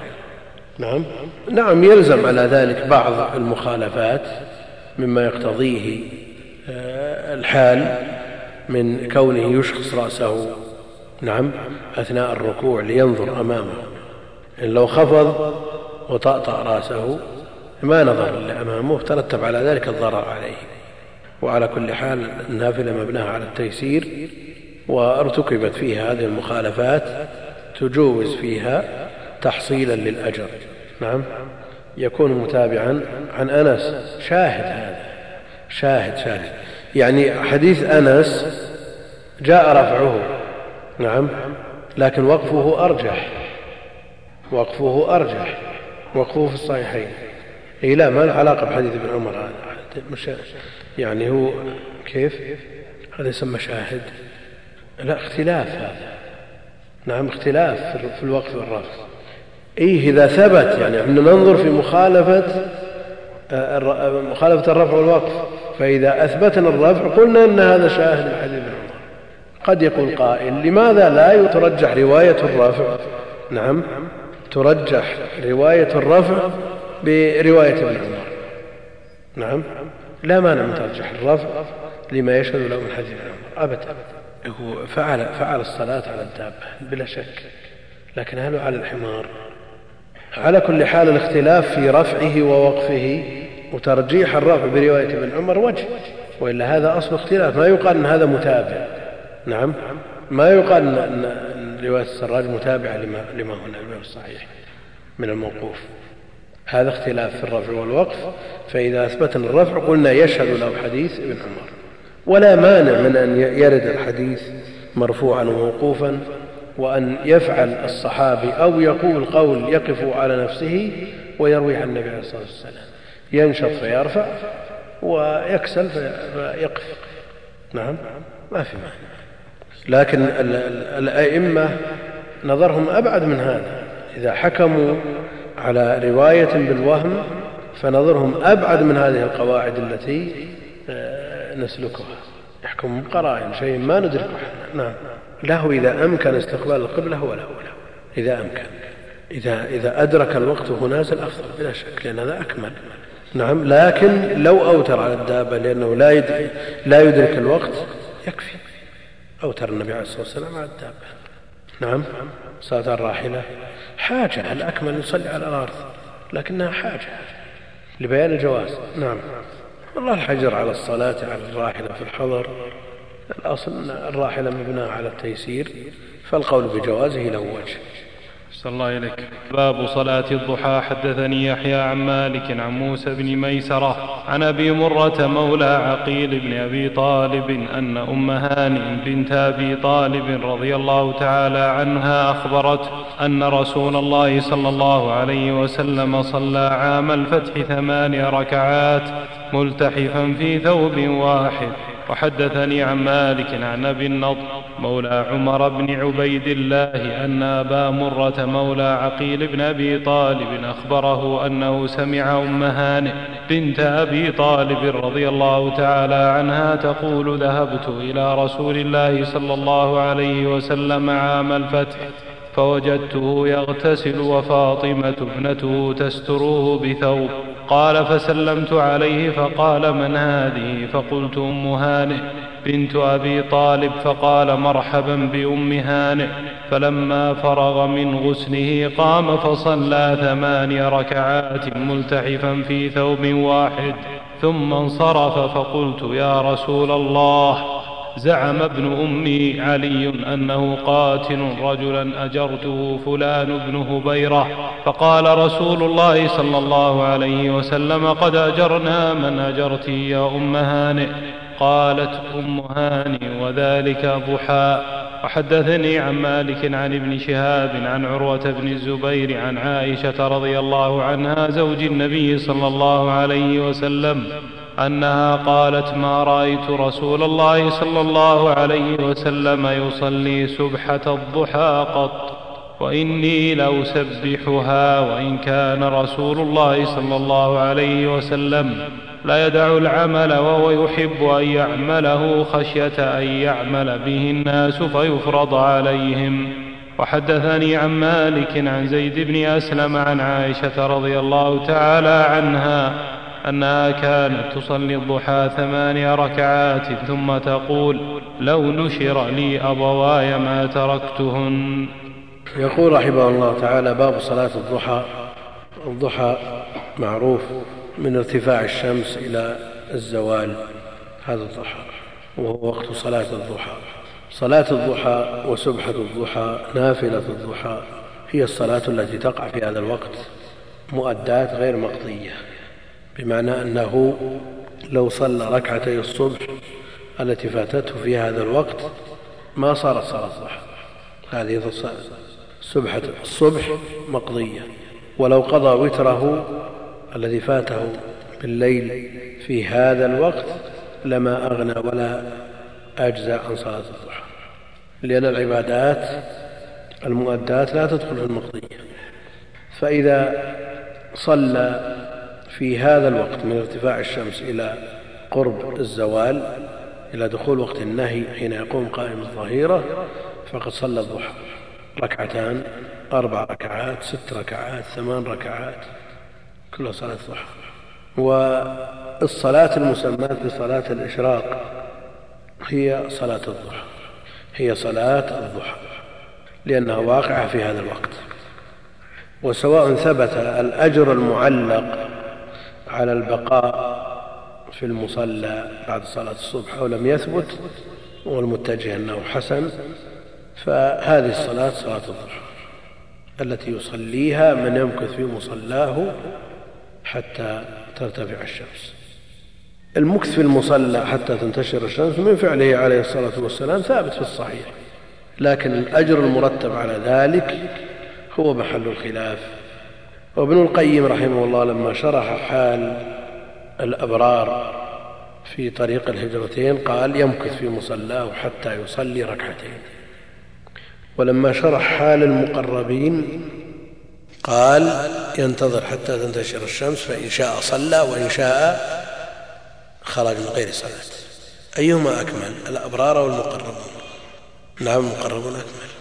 نعم. نعم يلزم على ذلك بعض المخالفات مما يقتضيه آه، الحال من كونه يشخص رأسه. نعم أثناء الركوع لينظر أمامه. إن لو خفض وطأطأ رأسه ما نظر إلا أمامه ترتب على ذلك الضرر عليه. وعلى كل حال النافلة مبناها على التيسير وارتكبت فيها هذه المخالفات تجوز فيها تحصيلا للأجر. نعم. يكون متابعا عن أنس. شاهد هذا. شاهد شاهد. يعني حديث أنس جاء رفعه. نعم. لكن وقفه أرجح. وقفه أرجح. وقفه في الصحيحين. إي لا ما له علاقة بحديث ابن عمر هذا. يعني هو كيف؟ هذا يسمى شاهد. لا اختلاف هذا. نعم اختلاف في الوقف والرفع إيه إذا ثبت يعني إحنا ننظر في مخالفة آه، مخالفة الرفع والوقف. فإذا أثبتنا الرفع قلنا أن هذا شاهد من حديث ابن عمر. قد يقول قائل. لماذا لا ترجح رواية الرفع؟ نعم. ترجح رواية الرفع برواية ابن عمر. نعم. لا مانع من ترجح الرفع لما يشهد له من حديث ابن عمر. أبدا. هو فعل فعل الصلاة على الدابة بلا شك لكن هل على الحمار؟ على كل حال الاختلاف في رفعه ووقفه وترجيح الرفع برواية ابن عمر وجه وإلا هذا أصل اختلاف. ما يقال أن هذا متابع. نعم. ما يقال أن رواية السراج متابعة لما, لما هنا من الصحيح من الموقوف. هذا اختلاف في الرفع والوقف فإذا أثبتنا الرفع قلنا يشهد له حديث ابن عمر. ولا مانع من أن يرد الحديث مرفوعا وموقوفا وأن يفعل الصحابي أو يقول قول يقف على نفسه ويروي عن النبي عليه الصلاة والسلام. ينشط فيرفع ويكسل فيقف. نعم؟ ما في مانع. لكن الأئمة نظرهم أبعد من هذا. إذا حكموا على رواية بالوهم فنظرهم أبعد من هذه القواعد التي آه، نسلكها. يحكم بقرائن شيء ما ندركه نعم. له إذا أمكن استقبال القبلة وله له. إذا أمكن. إذا, إذا أدرك الوقت وهو نازل أفضل بلا شك لأن هذا أكمل. نعم. لكن لو أوتر على الدابة لأنه لا لا يدرك الوقت يكفي. أوتر النبي عليه الصلاة والسلام على الدابة. نعم صلاة الراحلة. حاجة الأكمل يصلي على الأرض؟ لكنها حاجة لبيان الجواز. نعم. والله الحجر على الصلاة على الراحلة في الحضر. الأصل أن الراحلة مبناة على التيسير فالقول بجوازه له وجه. صلى الله إليك باب صلاة الضحى. حدثني يحيى عن مالك عن موسى بن ميسرة عن أبي مرة مولى عقيل بن أبي طالب أن أم هانئ بنت أبي طالب رضي الله تعالى عنها أخبرته أن رسول الله صلى الله عليه وسلم صلى عام الفتح ثمان ركعات ملتحفا في ثوب واحد. وحدثني عن مالك عن أبي النضر مولى عمر بن عبيد الله أن أبا مرة مولى عقيل بن أبي طالب أخبره أنه سمع أم هانئ بنت أبي طالب رضي الله تعالى عنها تقول ذهبت إلى رسول الله صلى الله عليه وسلم عام الفتح فوجدته يغتسل وفاطمة ابنته تستره بثوب. قال فسلمت عليه فقال من هذه؟ فقلت أم هانئ بنت أبي طالب. فقال مرحبا بأم هانئ. فلما فرغ من غسله قام فصلى ثمان ركعات ملتحفا في ثوب واحد. ثم انصرف فقلت يا رسول الله زعم ابن أمي علي أنه قاتل رجلا أجرته فلان بن هبيرة فقال رسول الله صلى الله عليه وسلم قد أجرنا من أجرت يا أم هانئ. قالت أم هانئ وذلك ضحى. وحدثني عن مالك عن ابن شهاب عن عروة بن الزبير عن عائشة رضي الله عنها زوج النبي صلى الله عليه وسلم. أنها قالت ما رأيت رسول الله صلى الله عليه وسلم يصلي سبحة الضحى قط وإني لأسبحها وإن كان رسول الله صلى الله عليه وسلم لا يدع العمل وهو يحب أن يعمله خشية أن يعمل به الناس فيفرض عليهم. وحدثني عن مالك عن زيد بن أسلم عن عائشة رضي الله تعالى عنها أنها كانت تصلي الضحى ثمان ركعات ثم تقول لو نشر لي أبواي ما تركتهن. يقول رحمه الله تعالى باب صلاة الضحى. الضحى معروف من ارتفاع الشمس إلى الزوال هذا الضحى وهو وقت صلاة الضحى. صلاة الضحى وسبحة الضحى نافلة الضحى هي الصلاة التي تقع في هذا الوقت مؤدات غير مقضية. بمعنى أنه لو صلى ركعتي الصبح التي فاتته في هذا الوقت ما صارت صلاة الضحى هذه سبحة الصبح مقضية. ولو قضى وتره الذي فاته بالليل في هذا الوقت لما أغنى ولا أجزى عن صلاة الضحى لأن العبادات المؤدات لا تدخل في المقضية. فإذا صلى في هذا الوقت من ارتفاع الشمس إلى قرب الزوال إلى دخول وقت النهي حين يقوم قائم الظهيرة فقد صلى الضحى ركعتان أربع ركعات ست ركعات ثمان ركعات كلها صلاة الضحى. والصلاة المسماة بصلاة الإشراق هي صلاة الضحى هي صلاة الضحى لأنها واقعة في هذا الوقت. وسواء ثبت الأجر المعلق على البقاء في المصلى بعد صلاة الصبح أو لم يثبت والمتجه أنه حسن فهذه الصلاة صلاة الضحى التي يصليها من يمكث في مصلاه حتى ترتفع الشمس. المكث في المصلى حتى تنتشر الشمس من فعله عليه الصلاة والسلام ثابت في الصحيح لكن الأجر المرتب على ذلك هو محل الخلاف. وابن القيم رحمه الله لما شرح حال الأبرار في طريق الهجرتين قال يمكث في مصلاه حتى يصلي ركعتين. ولما شرح حال المقربين قال ينتظر حتى تنتشر الشمس فإن شاء صلى وإن شاء خرج من غير صلاة. أيهما أكمل الأبرار أو المقربون؟ نعم المقربون أكمل.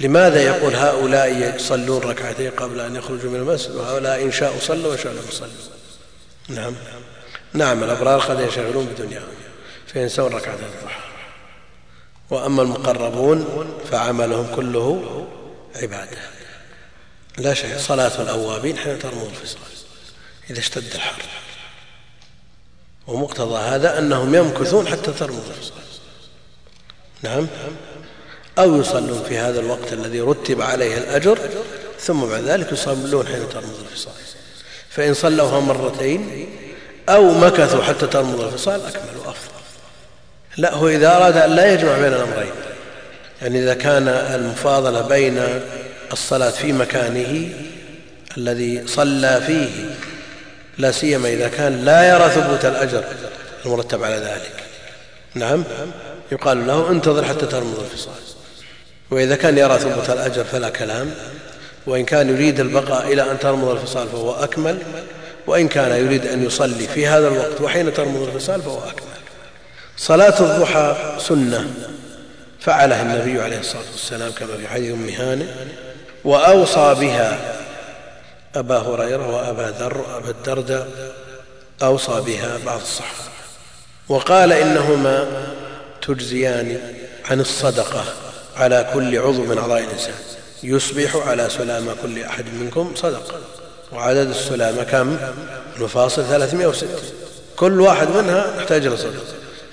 لماذا يقول هؤلاء يصلون ركعتين قبل أن يخرجوا من المسجد وهؤلاء إن شاءوا صلوا وإن شاء لم يصلوا؟ نعم. نعم الأبرار قد ينشغلون بدنياهم فينسون ركعة الضحى وأما المقربون فعملهم كله عبادة. لا شيء صلاة الأوابين حين ترمض الفصال إذا اشتد الحر. ومقتضى هذا أنهم يمكثون حتى ترمض الفصال. نعم. أو يصلون في هذا الوقت الذي رتب عليه الأجر ثم بعد ذلك يصلون حين ترمض الفصال. فإن صلوها مرتين أو مكثوا حتى ترمض الفصال أكملوا أفضل لا هو إذا أراد أن لا يجمع بين الأمرين. يعني إذا كان المفاضلة بين الصلاة في مكانه الذي صلى فيه لا سيما إذا كان لا يرى ثبوت الأجر المرتب على ذلك. نعم يقال له انتظر حتى ترمض الفصال. وإذا كان يرى ثبوت الأجر فلا كلام. وإن كان يريد البقاء إلى أن ترمض الفصال فهو أكمل. وإن كان يريد أن يصلي في هذا الوقت وحين ترمض الفصال فهو أكمل. صلاة الضحى سنة. فعلها النبي عليه الصلاة والسلام كما في حديث أم هانئ. وأوصى بها أبا هريرة وأبا ذر وأبا الدرداء أوصى بها بعض الصحابة. وقال إنهما تجزيان عن الصدقة. على كل عضو من أعضاء الإنسان. يصبح على سلامة كل أحد منكم صدقة وعدد السلامة كم؟ المفاصل 360 كل واحد منها يحتاج إلى صدقه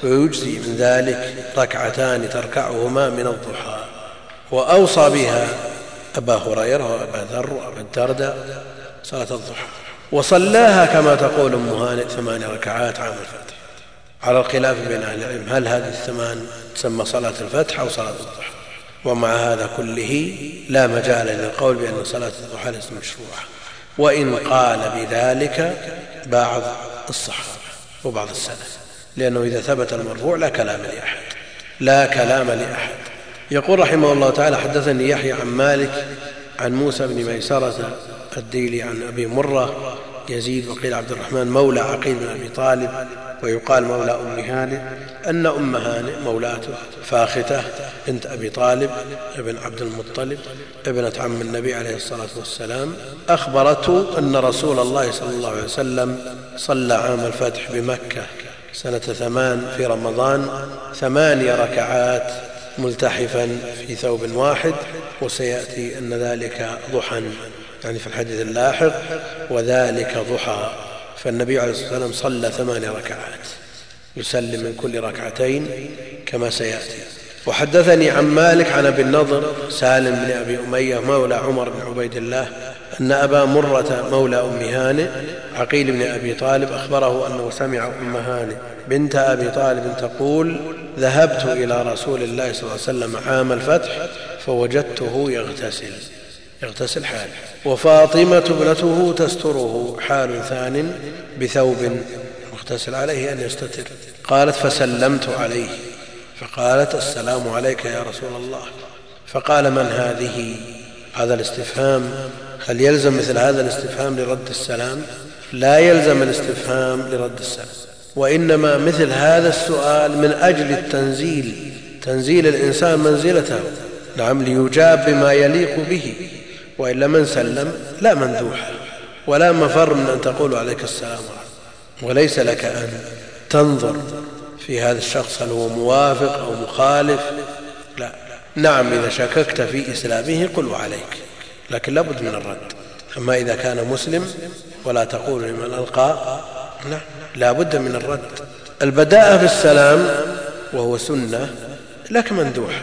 ويجزي من ذلك ركعتان تركعهما من الضحى. وأوصى بها أبا هريرة وأبا ذر وأبا الدرداء صلاة الضحى. وصلاها كما تقول أم هانئ ثمان ركعات عام الفتح. على الخلاف بين أهل العلم هل هذه الثمان تسمى صلاة الفتح أو صلاة الضحى؟ ومع هذا كله لا مجال للقول بأن صلاة الضحى ليست مشروعة. وإن قال بذلك بعض الصحابة وبعض السلف لأنه إذا ثبت المرفوع لا كلام لأحد لا كلام لأحد. يقول رحمه الله تعالى حدثني يحيى عن مالك عن موسى بن ميسرة الديلي عن أبي مرة يزيد وقيل عبد الرحمن مولى عقيل بن أبي طالب ويقال مولى أم هانئ أن أم هانئ مولاته فاختة بنت أبي طالب ابن عبد المطلب ابنة عم النبي عليه الصلاة والسلام. أخبرته أن رسول الله صلى الله عليه وسلم صلى عام الفتح بمكة سنة ثمان في رمضان ثماني ركعات ملتحفا في ثوب واحد وسيأتي أن ذلك ضحى يعني في الحديث اللاحق وذلك ضحى. فالنبي عليه الصلاة والسلام صلى ثمان ركعات يسلم من كل ركعتين كما سيأتي. وحدثني عن مالك عن أبي النضر سالم بن أبي أمية مولى عمر بن عبيد الله أن أبا مرة مولى أم هانئ عقيل بن أبي طالب أخبره أنه سمع أم هانئ بنت أبي طالب تقول ذهبت إلى رسول الله صلى الله عليه وسلم عام الفتح فوجدته يغتسل. يغتسل حال وفاطمة ابنته تستره حال ثان بثوب مغتسل عليه أن يستتر. قالت فسلمت عليه. فقالت السلام عليك يا رسول الله. فقال من هذه؟ هذا الاستفهام. هل يلزم مثل هذا الاستفهام لرد السلام؟ لا يلزم الاستفهام لرد السلام. وإنما مثل هذا السؤال من أجل التنزيل تنزيل الإنسان منزلته. نعم ليجاب بما يليق به. وإلا من سلم لا مندوح ولا مفر من أن تقول عليك السلام وليس لك أن تنظر في هذا الشخص هل هو موافق أو مخالف. لا. نعم إذا شككت في إسلامه قل عليك لكن لابد من الرد. أما إذا كان مسلم ولا تقول لمن ألقى لا. بد من الرد. البداءة بالسلام وهو سنة لك مندوح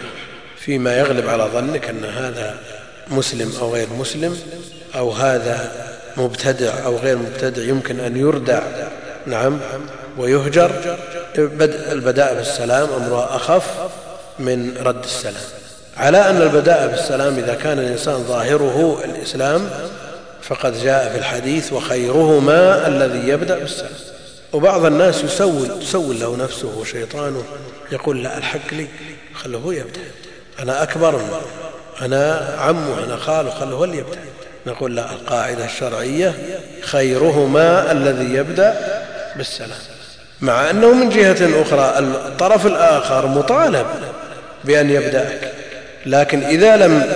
فيما يغلب على ظنك أن هذا مسلم أو غير مسلم أو هذا مبتدع أو غير مبتدع يمكن أن يردع نعم ويهجر. البداء بالسلام أمرها أخف من رد السلام. على أن البداء بالسلام إذا كان الإنسان ظاهره الإسلام فقد جاء في الحديث وخيرهما الذي يبدأ بالسلام. وبعض الناس يسول, يسول له نفسه وشيطانه يقول لا الحق لي خله هو يبدأ. أنا أكبر منه. أنا عمه أنا خاله خله هو اللي يبدأ. نقول لا القاعدة الشرعية خيرهما الذي يبدأ بالسلام. مع أنه من جهة أخرى الطرف الآخر مطالب بأن يبدأك لكن إذا لم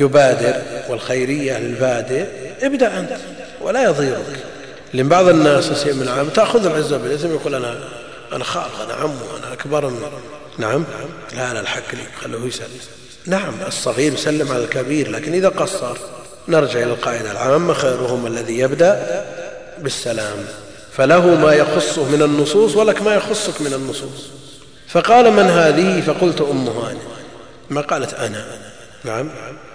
يبادر والخيرية للبادئ ابدأ أنت ولا يضيرك. لأن بعض الناس يسيء من العام تأخذ العزة بالإثم يقول أنا أنا خال أنا عمه أنا أكبر منه. نعم؟ لا لا الحق لي خلوه يسلم نعم الصغير يسلم على الكبير لكن إذا قصر نرجع إلى القاعدة العامة خيرهم الذي يبدأ بالسلام. فله ما يخصه من النصوص ولك ما يخصك من النصوص. فقال من هذه؟ فقلت أم هانئ ما قالت أنا؟ نعم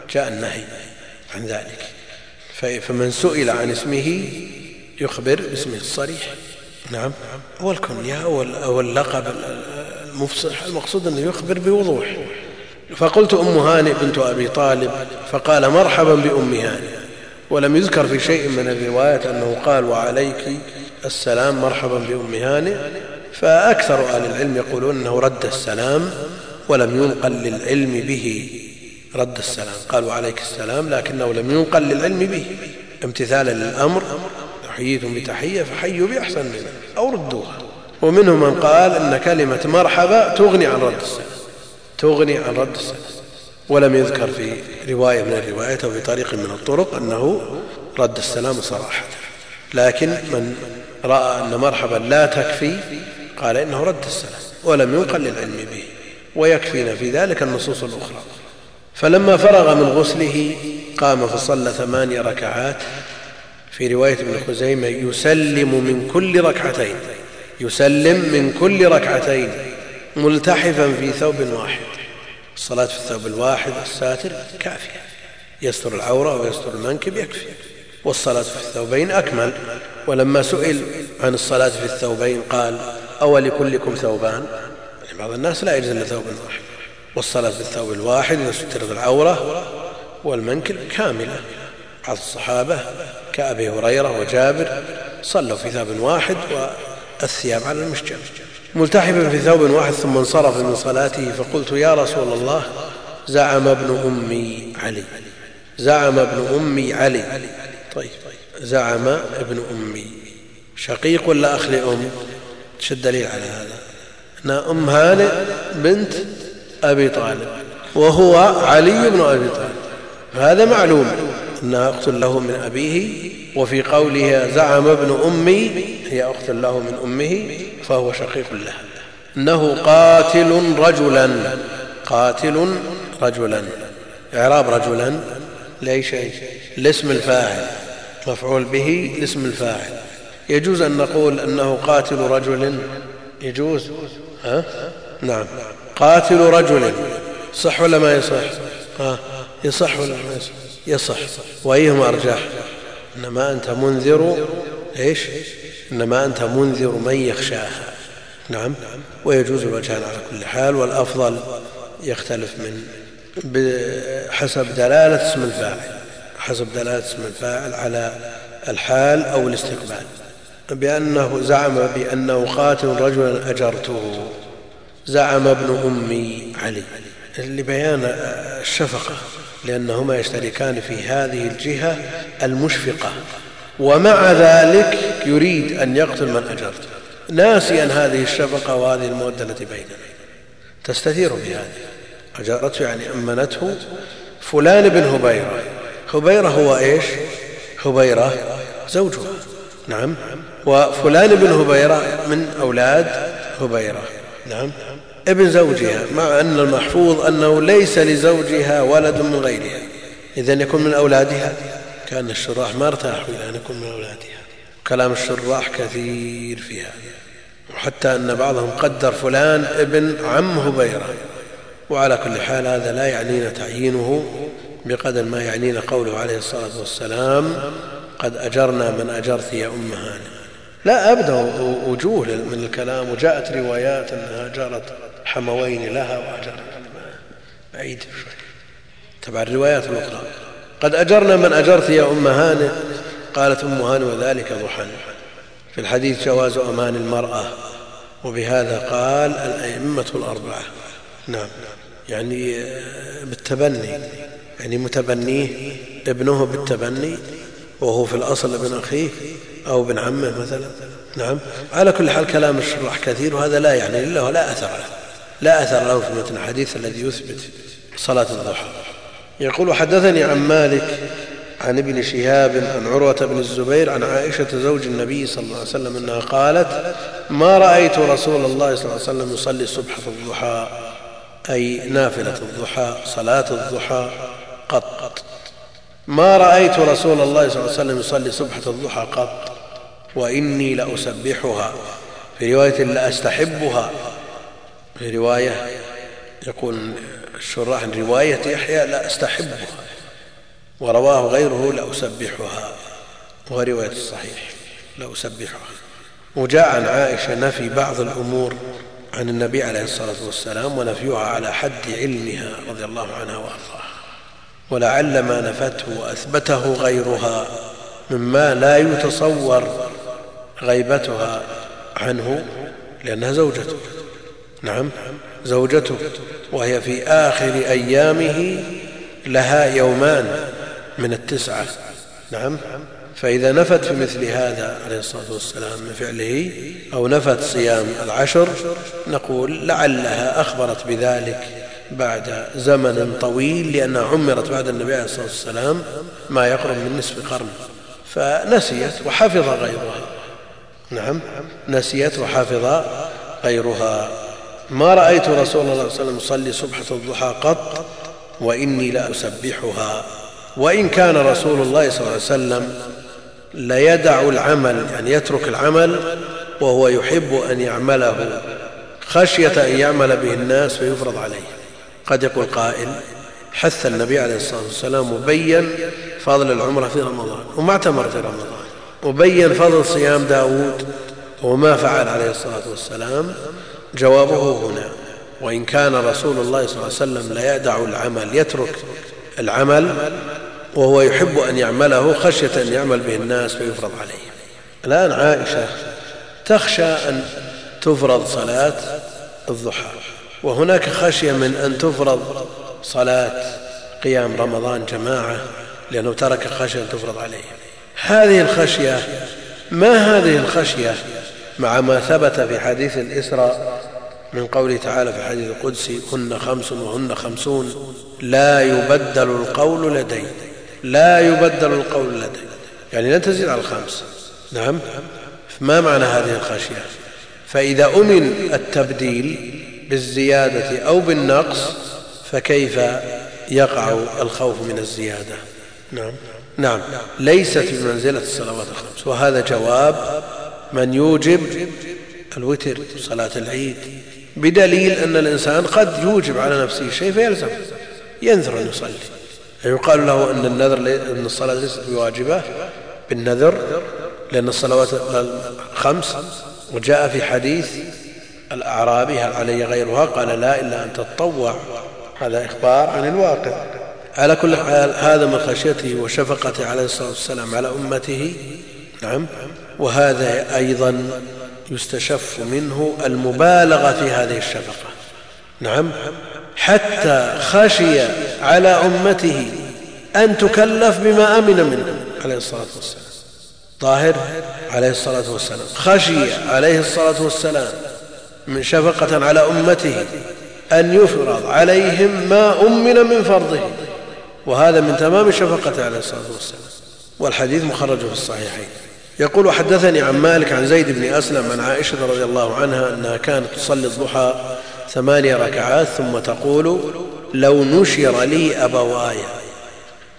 جاء النهي عن ذلك. فمن سئل عن اسمه يخبر باسمه الصريح. نعم والكنية أو اللقب المفصح المقصود أنه يخبر بوضوح. فقلت أم هانئ بنت أبي طالب فقال مرحبا بأم هانئ. ولم يذكر في شيء من الروايات أنه قال وعليك السلام مرحبا بأم هانئ. فأكثر أهل العلم يقولون أنه رد السلام ولم ينقل للعلم به رد السلام. قالوا عليك السلام لكنه لم ينقل للعلم به. امتثالا للأمر حييتم بتحية فحيوا بأحسن منها أو ردوها. ومنهم من قال أن كلمة مرحبا تغني عن رد السلام. تغني عن رد السلام ولم يذكر في رواية من الروايات أو في طريق من الطرق أنه رد السلام صراحة. لكن من رأى أن مرحبا لا تكفي قال إنه رد السلام ولم ينقل للعلم به ويكفينا في ذلك النصوص الأخرى. فلما فرغ من غسله قام فصلى ثماني ركعات. في رواية ابن خزيمة يسلم من كل ركعتين يسلم من كل ركعتين. ملتحفا في ثوب واحد. الصلاة في الثوب الواحد الساتر كافية. يستر العورة ويستر المنكب يكفي. والصلاة في الثوبين أكمل. ولما سئل عن الصلاة في الثوبين قال أولكلكم ثوبان؟ يعني بعض الناس لا يجوز الا ثوب واحد. والصلاة في الثوب الواحد يستر العورة والمنكب كاملة. بعض الصحابة كأبي هريرة وجابر صلوا في ثوب واحد والثياب على المشجب ملتحفا في ثوب واحد ثم انصرف من صلاته فقلت يا رسول الله زعم ابن أمي علي. زعم ابن أمي علي. طيب زعم ابن أمي. شقيق ولا أخ لأم؟ إيش الدليل على هذا. أن أم هانئ بنت أبي طالب وهو علي بن أبي طالب. هذا معلوم أنها أخت له من أبيه وفي قوله زعم ابن أمي هي أخت له من أمه فهو شقيق لها. إنه قاتل رجلا قاتل رجلا إعراب رجلا لاي شيء لاسم الفاعل مفعول به لاسم الفاعل. يجوز أن نقول إنه قاتل رجل؟ يجوز. ها؟ نعم. قاتل رجل صح ولا ما يصح؟ ها؟ يصح ولا ما يصح؟ يصح. وأيهما أرجح؟ إنما أنت منذر إيش؟ إنما أنت منذر من يخشاها. نعم. ويجوز الوجهان على كل حال والأفضل يختلف من حسب دلالة اسم الفاعل حسب دلالة اسم الفاعل على الحال أو الاستقبال. بأنه زعم بأنه قاتل رجلا أجرته. زعم ابن أمي علي. لبيان الشفقة. لأنهما يشتركان في هذه الجهة المشفقة. ومع ذلك يريد أن يقتل من اجرته ناسيا هذه الشفقة وهذه المودة التي بيننا. تستثير بهذه أجارته يعني أمنته فلان بن هبيرة. هبيرة هو إيش؟ هبيرة زوجها. نعم. وفلان بن هبيرة من أولاد هبيرة. نعم. ابن زوجها مع أن المحفوظ أنه ليس لزوجها ولد من غيرها. اذا يكون من أولادها. كأن الشراح ما ارتاحوا إلى أن يكون من أولادها. كلام الشراح كثير في هذا وحتى أن بعضهم قدر فلان ابن عم هبيرة. وعلى كل حال هذا لا يعنينا تعيينه بقدر ما يعنينا قوله عليه الصلاة والسلام قد أجرنا من أجرت يا أم هانئ. لا أبدا وجوه من الكلام وجاءت روايات أنها جرت. حموين لها وأجرت بعيد شوي. تبع الروايات الأخرى. قد أجرنا من أجرت يا أم هانئ قالت أم هانئ وذلك ضحى. في الحديث جواز أمان المرأة وبهذا قال الأئمة الأربعة. نعم. يعني بالتبني. يعني متبنيه ابنه بالتبني وهو في الأصل ابن أخيه أو ابن عمه مثلا. نعم. على كل حال كلام الشراح كثير وهذا لا يعني له لا أثر له. لا أثر له في متن الحديث الذي يثبت صلاة الضحى. يقول حدثني عن مالك عن ابن شهاب عن عروة بن الزبير عن عائشة زوج النبي صلى الله عليه وسلم أنها قالت ما رأيت رسول الله صلى الله عليه وسلم يصلي في الضحى أي نافلة الضحى صلاة الضحى قط. ما رأيت رسول الله صلى الله عليه وسلم يصلي صبحة الضحى قط وإني لأسبحها في رواية لأستحبها في رواية يقول الشراح رواية يحيى لا أستحبها ورواه غيره لأسبحها ورواية الصحيح لأسبحها وجاء عن عائشة نفي بعض الأمور عن النبي عليه الصلاة والسلام ونفيها على حد علمها رضي الله عنها وأرضاها ولعل ما نفته وأثبته غيرها مما لا يتصور غيبتها عنه لأنها زوجته نعم. زوجته وهي في آخر أيامه لها يومان من التسعة. نعم. فإذا نفت في مثل هذا عليه الصلاة والسلام من فعله أو نفت صيام العشر نقول لعلها أخبرت بذلك بعد زمن طويل لأنها عمرت بعد النبي عليه الصلاة والسلام ما يقرب من نصف قرن. فنسيت وحفظ غيرها. نعم. نسيت وحفظ غيرها. ما رأيت رسول الله صلى الله عليه وسلم يصلي صبحة الضحى قط وإني لأسبحها. وإن كان رسول الله صلى الله عليه وسلم ليدع العمل يعني يترك العمل وهو يحب أن يعمله خشية أن يعمل به الناس فيفرض عليه. قد يقول قائل حث النبي عليه الصلاة والسلام وبين فضل العمرة في رمضان وما اعتمر في رمضان وبين فضل صيام داود وما فعل عليه الصلاة والسلام. جوابه هنا. وإن كان رسول الله صلى الله عليه وسلم لا يدع العمل يترك العمل وهو يحب أن يعمله خشية أن يعمل به الناس فيفرض عليه. الآن عائشة تخشى أن تفرض صلاة الضحى. وهناك خشية من أن تفرض صلاة قيام رمضان جماعة لأنه ترك خشية أن تفرض عليه. هذه الخشية ما هذه الخشية؟ مع ما ثبت في حديث الإسراء من قوله تعالى في الحديث القدسي هن خمس وهن خمسون لا يبدل القول لدي لا يبدل القول لدي. يعني لن تزيد على الخمس. نعم. ما معنى هذه الخشية؟ فإذا أمن التبديل بالزيادة أو بالنقص فكيف يقع الخوف من الزيادة؟ نعم. نعم. ليست بمنزلة الصلوات الخمس. وهذا جواب من يوجب الوتر صلاة العيد. بدليل أن الإنسان قد يوجب على نفسه شيء فيلزم ينذر أن يصلي. يقال له أن النذر أن الصلاة ليست بواجبة بالنذر لأن الصلوات الخمس وجاء في حديث الأعرابي هل علي غيرها؟ قال لا إلا أن تتطوع. هذا إخبار عن الواقع. على كل حال هذا من خشيته وشفقته عليه الصلاة والسلام على أمته. نعم. وهذا أيضا يستشف منه المبالغة في هذه الشفقة. نعم. حتى خشي على أمته أن تكلف بما أمن منه عليه الصلاة والسلام. طاهر عليه الصلاة والسلام. خشي عليه الصلاة والسلام من شفقة على أمته أن يفرض عليهم ما أمن من فرضه. وهذا من تمام شفقته عليه الصلاة والسلام. والحديث مخرج في الصحيحين. يقول حدثني عن مالك عن زيد بن أسلم عن عائشة رضي الله عنها أنها كانت تصلي الضحى ثمانية ركعات ثم تقول لو نشر لي أبواي.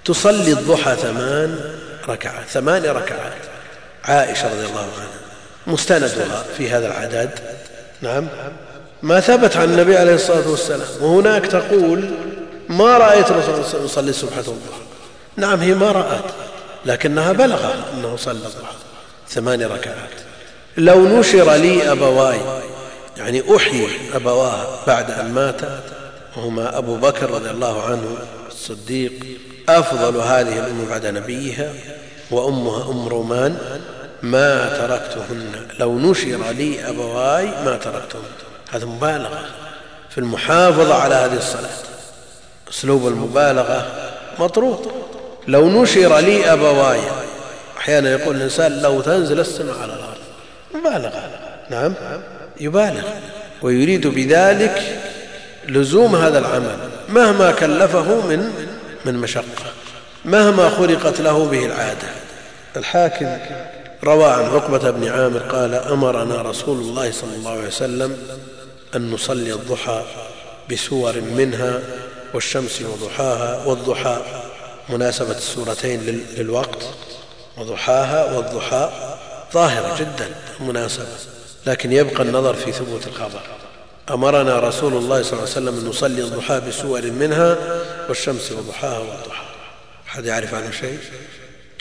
تصلي الضحى ثمان ركعات ثمان ركعات. عائشة رضي الله عنها مستندها في هذا العدد. نعم. ما ثبت عن النبي عليه الصلاة والسلام. وهناك تقول ما رأيت الرسول يصلي الصبح والضحى نعم هي ما رأت لكنها بلغ أنه صلى الضحى. ثمان ركعات. لو نشر لي أبواي يعني أحيي أبواه بعد أن مات وهما أبو بكر رضي الله عنه الصديق أفضل هذه الأمة بعد نبيها وأمها أم رومان ما تركتهن. لو نشر لي أبواي ما تركتهن. هذا مبالغة. في المحافظة على هذه الصلاة أسلوب المبالغة مطروط لو نشر لي أبواي أحيانا يقول الإنسان لو تنزل السماء على الأرض مبالغة. نعم يبالغ. ويريد بذلك لزوم هذا العمل مهما كلفه من من مشقة مهما خلقت له به العادة. الحاكم روى عن عقبة بن عامر قال أمرنا رسول الله صلى الله عليه وسلم أن نصلي الضحى بسور منها والشمس وضحاها والضحى مناسبة السورتين للوقت. وضحاها والضحى ظاهرة جدا مناسبة لكن يبقى النظر في ثبوت الخبر. أمرنا رسول الله صلى الله عليه وسلم أن نصلي الضحى بسور منها والشمس وضحاها والضحى. أحد يعرف عنه شيء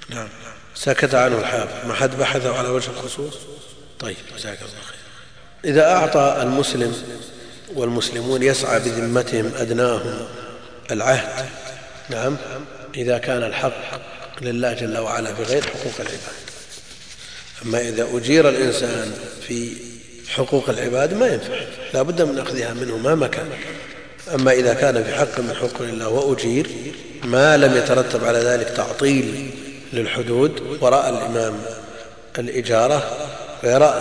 نعم. سكت عنه الحافظ. ما حد بحثه على وجه الخصوص؟ طيب جزاك الله خير. إذا أعطى المسلم والمسلمون يسعى بذمتهم أدناهم العهد نعم إذا كان الحق لله جل وعلا بغير حقوق العباد. أما إذا أجير الإنسان في حقوق العباد ما ينفع لا بد من أخذها منه ما مكان. أما إذا كان في حق من حقوق الله وأجير ما لم يترتب على ذلك تعطيل للحدود ورأى الإمام الإجارة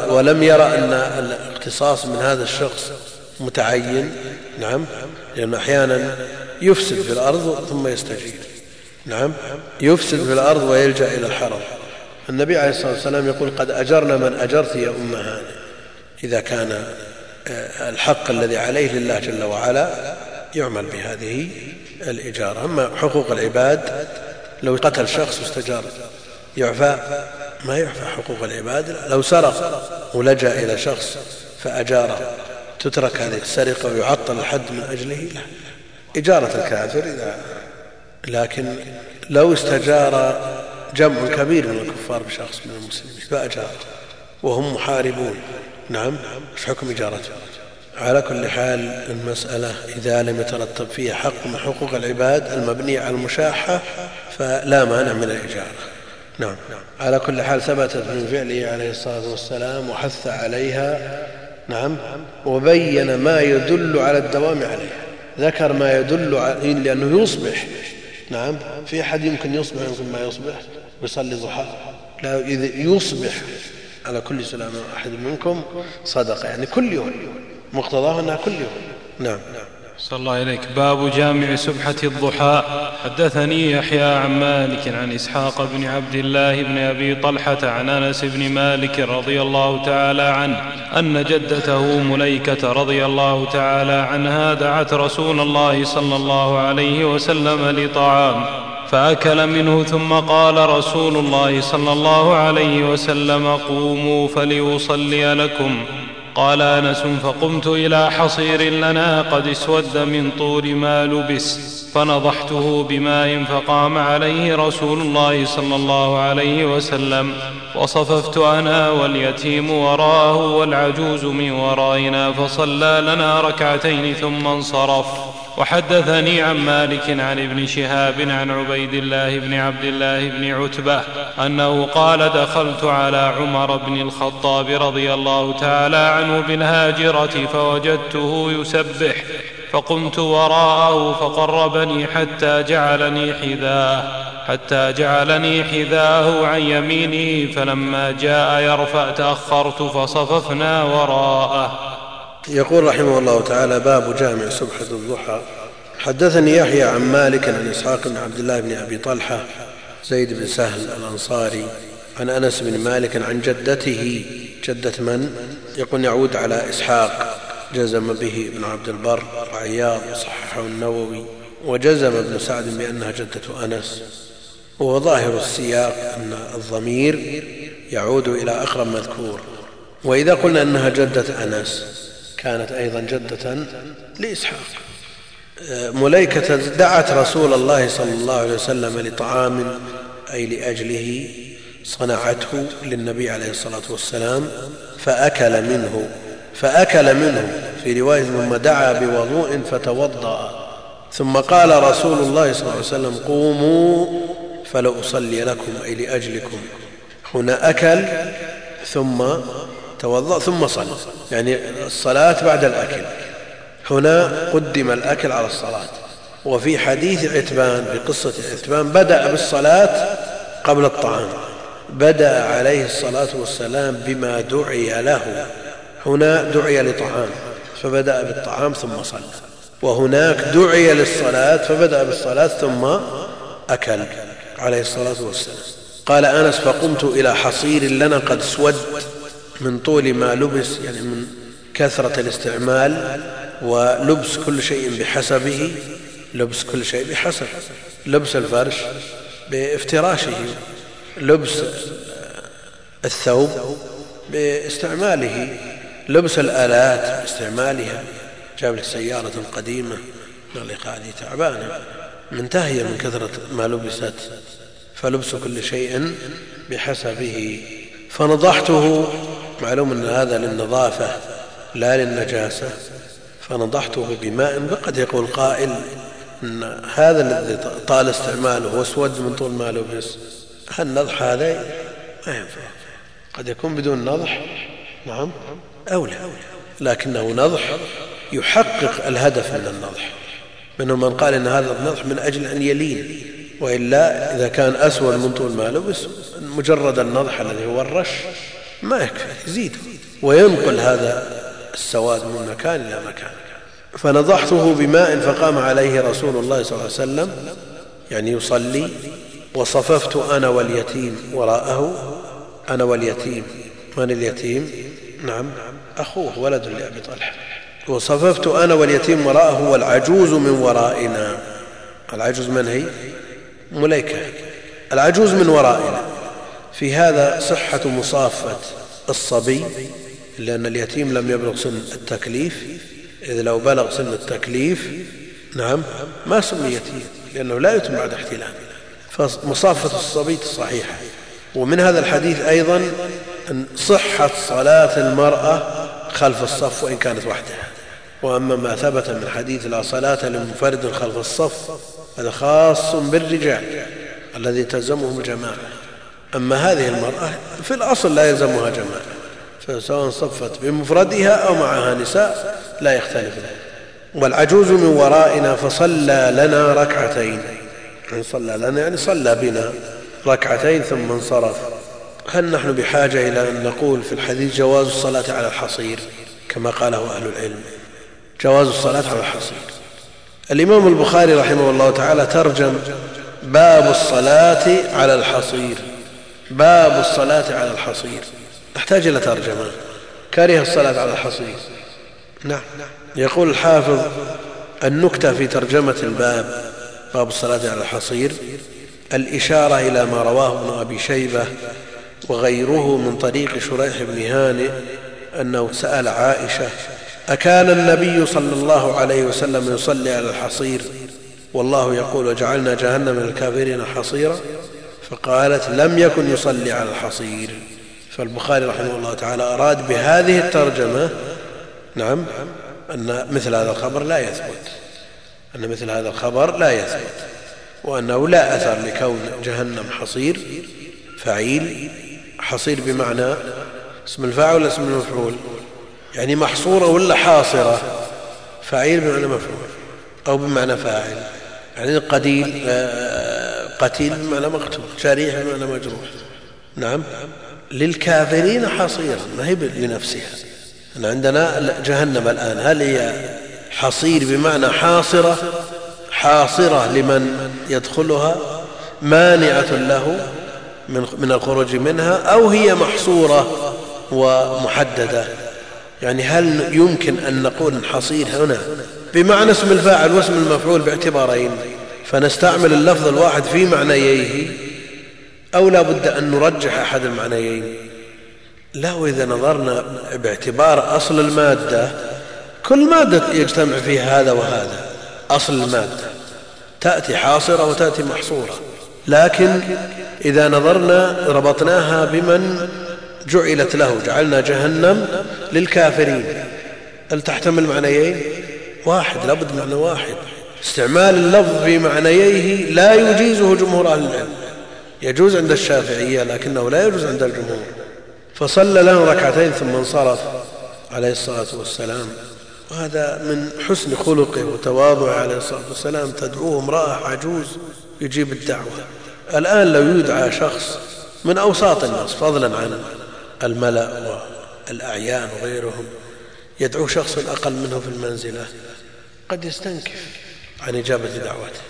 ولم يرى أن الاقتصاص من هذا الشخص متعين نعم لأنه أحيانا يفسد في الأرض ثم يستجير. نعم. يفسد في الأرض ويلجأ إلى الحرم. النبي عليه الصلاة والسلام يقول قد أجرنا من أجرت يا أم هانئ إذا كان آه، الحق الذي عليه لله جل وعلا يعمل بهذه الإجارة. أما حقوق العباد لو قتل شخص واستجار يعفى؟ ما يعفى حقوق العباد. لو سرق ولجأ إلى شخص فأجاره. تترك هذه السرقة ويعطل الحد من أجله؟ لا. إجارة الكافر إذا لكن لو استجار جمع كبير من الكفار بشخص من المسلمين فأجار وهم محاربون. نعم إيش حكم اجارته على كل حال المسألة إذا لم يترتب فيها حق من حقوق العباد المبنية على المشاحة فلا مانع من الإجارة. نعم. على كل حال ثبتت من فعله عليه الصلاة والسلام وحث عليها. نعم. وبين ما يدل على الدوام عليها ذكر ما يدل عليه لأنه يصبح نعم في أحد يمكن يصبح ما يصبح ويصلي ضحى لا إذا يصبح على كل سلام أحد منكم صدقة يعني كل يوم مقتضاه أنها كل يوم. نعم. صلى الله إليك باب جامع سبحة الضحى. حدثني يحيى عن مالك عن إسحاق بن عبد الله بن أبي طلحة عن أنس بن مالك رضي الله تعالى عنه أن جدته مليكة رضي الله تعالى عنها دعت رسول الله صلى الله عليه وسلم لطعام فأكل منه ثم قال رسول الله صلى الله عليه وسلم قوموا فليصلي لكم. قال أنس فقمت إلى حصير لنا قد اسود من طول ما لبس فنضحته بماء فقام عليه رسول الله صلى الله عليه وسلم وصففت أنا واليتيم وراءه والعجوز من ورائنا فصلى لنا ركعتين ثم انصرف. وحدثني عن مالك عن ابن شهاب عن عبيد الله بن عبد الله بن عتبة أنه قال دخلت على عمر بن الخطاب رضي الله تعالى عنه بالهاجرة فوجدته يسبح فقمت وراءه فقربني حتى جعلني حذاه حتى جعلني حذاه عن يمينه فلما جاء يرفع تأخرت فصففنا وراءه. يقول رحمه الله تعالى باب جامع سبحة الضحى. حدثني يحيى عن مالك عن إسحاق بن عبد الله بن أبي طلحة زيد بن سهل الأنصاري عن أنس بن مالك عن جدته. جدة من؟ يقول يعود على إسحاق. جزم به ابن عبد البر وعياض وصححه النووي وجزم ابن سعد بأنها جدة أنس. وهو ظاهر السياق أن الضمير يعود إلى أقرب مذكور. وإذا قلنا أنها جدة أنس كانت أيضا جدة لإسحاق. مليكة دعت رسول الله صلى الله عليه وسلم لطعام أي لأجله صنعته للنبي عليه الصلاة والسلام فأكل منه فأكل منه. في رواية ثم دعا بوضوء فتوضأ. ثم قال رسول الله صلى الله عليه وسلم قوموا فلأصلي لكم أي لأجلكم. هنا أكل ثم توضأ ثم صلى. يعني الصلاة بعد الأكل. هنا قدم الأكل على الصلاة. وفي حديث عتبان في قصة عتبان بدأ بالصلاة قبل الطعام. بدأ عليه الصلاة والسلام بما دعي له. هنا دعي لطعام فبدأ بالطعام ثم صلى. وهناك دعي للصلاة فبدأ بالصلاة ثم أكل عليه الصلاة والسلام. قال أنس فقمت إلى حصير لنا قد اسود من طول ما لبس يعني من كثرة الاستعمال ولبس كل شيء بحسبه لبس كل شيء بحسب لبس الفرش بافتراشه لبس الثوب باستعماله لبس الآلات باستعمالها. جاب لك سيارة قديمة لك هذه تعبانة منتهية من كثرة ما لبست فلبس كل شيء بحسبه. فنضحته معلوم أن هذا للنظافة لا للنجاسة. فنضحته بماء فقد يقول قائل إن هذا الذي طال استعماله واسود من طول ما لبس هل نضح هذا؟ ما ينفع. قد يكون بدون نضح نعم أولى. لكنه نضح يحقق الهدف من النضح. منهم من قال إن هذا النضح من أجل أن يلين وإلا إذا كان أسود من طول ما لبس مجرد النضح الذي هو الرش. ما يكفي يزيد. وينقل هذا السواد من مكان إلى مكان. فنضحته بماء فقام عليه رسول الله صلى الله عليه وسلم يعني يصلي. وصففت أنا واليتيم وراءه. أنا واليتيم. من اليتيم؟ نعم أخوه ولد لأبي طلحة. وصففت أنا واليتيم وراءه والعجوز من ورائنا. العجوز من هي؟ مليكة. العجوز من ورائنا. في هذا صحة مصافة الصبي لأن اليتيم لم يبلغ سن التكليف إذ لو بلغ سن التكليف نعم ما سمي يتيم لأنه لا يتم بعد احتلام فمصافة الصبي صحيحة. ومن هذا الحديث أيضا أن صحة صلاة المرأة خلف الصف وإن كانت وحدها. وأما ما ثبت من حديث لا صلاة لمنفرد خلف الصف هذا خاص بالرجال الذي تلزمهم الجماعة. أما هذه المرأة في الأصل لا يلزمها جماعة فسواء صفت بمفردها أو معها نساء لا يختلف والعجوز من ورائنا فصلى لنا ركعتين. يعني صلى لنا يعني صلى بنا ركعتين ثم انصرف. هل نحن بحاجة إلى أن نقول في الحديث جواز الصلاة على الحصير؟ كما قاله أهل العلم. جواز الصلاة على الحصير. الإمام البخاري رحمه الله تعالى ترجم باب الصلاة على الحصير. باب الصلاة على الحصير. نحتاج إلى ترجمة. كره الصلاة على الحصير. نعم. يقول الحافظ النكتة في ترجمة الباب باب الصلاة على الحصير الإشارة إلى ما رواه ابن أبي شيبة وغيره من طريق شريح بن هانئ أنه سأل عائشة أكان النبي صلى الله عليه وسلم يصلي على الحصير؟ والله يقول وجعلنا جهنم للكافرين حصيرا. فقالت لم يكن يصلي على الحصير. فالبخاري رحمه الله تعالى أراد بهذه الترجمة نعم أن مثل هذا الخبر لا يثبت. أن مثل هذا الخبر لا يثبت. وأنه لا أثر لكون جهنم حصير فعيل. حصير بمعنى اسم الفاعل ولا اسم المفعول؟ يعني محصورة ولا حاصرة؟ فعيل بمعنى مفعول أو بمعنى فاعل. يعني قتيل آه، قتيل بمعنى مقتول جريح بمعنى مجروح نعم. للكافرين حصيرا ما هي لنفسها عندنا جهنم الآن هل هي حصير بمعنى حاصرة؟ حاصرة لمن يدخلها؟ مانعة له من الخروج منها؟ أو هي محصورة ومحددة؟ يعني هل يمكن أن نقول حصير هنا؟ بمعنى اسم الفاعل واسم المفعول باعتبارين فنستعمل اللفظ الواحد في معنييه أو لا بد أن نرجح أحد المعنيين. لا وإذا نظرنا باعتبار أصل المادة كل مادة يجتمع فيها هذا وهذا أصل المادة. تأتي حاصرة وتأتي محصورة. لكن إذا نظرنا ربطناها بمن جعلت له جعلنا جهنم للكافرين. هل تحتمل معنيين؟ واحد لابد معنى واحد. استعمال اللفظ في معنييه لا يجيزه جمهور أهل العلم. يجوز عند الشافعية لكنه لا يجوز عند الجمهور. فصلى له ركعتين ثم انصرف عليه الصلاة والسلام. وهذا من حسن خلقه وتواضعه عليه الصلاة والسلام. تدعوه امرأة عجوز يجيب الدعوة. الآن لو يدعى شخص من أوساط الناس فضلا عن الملأ والأعيان وغيرهم يدعو شخص أقل منه في المنزلة. قد يستنكف عن إجابة دعوته.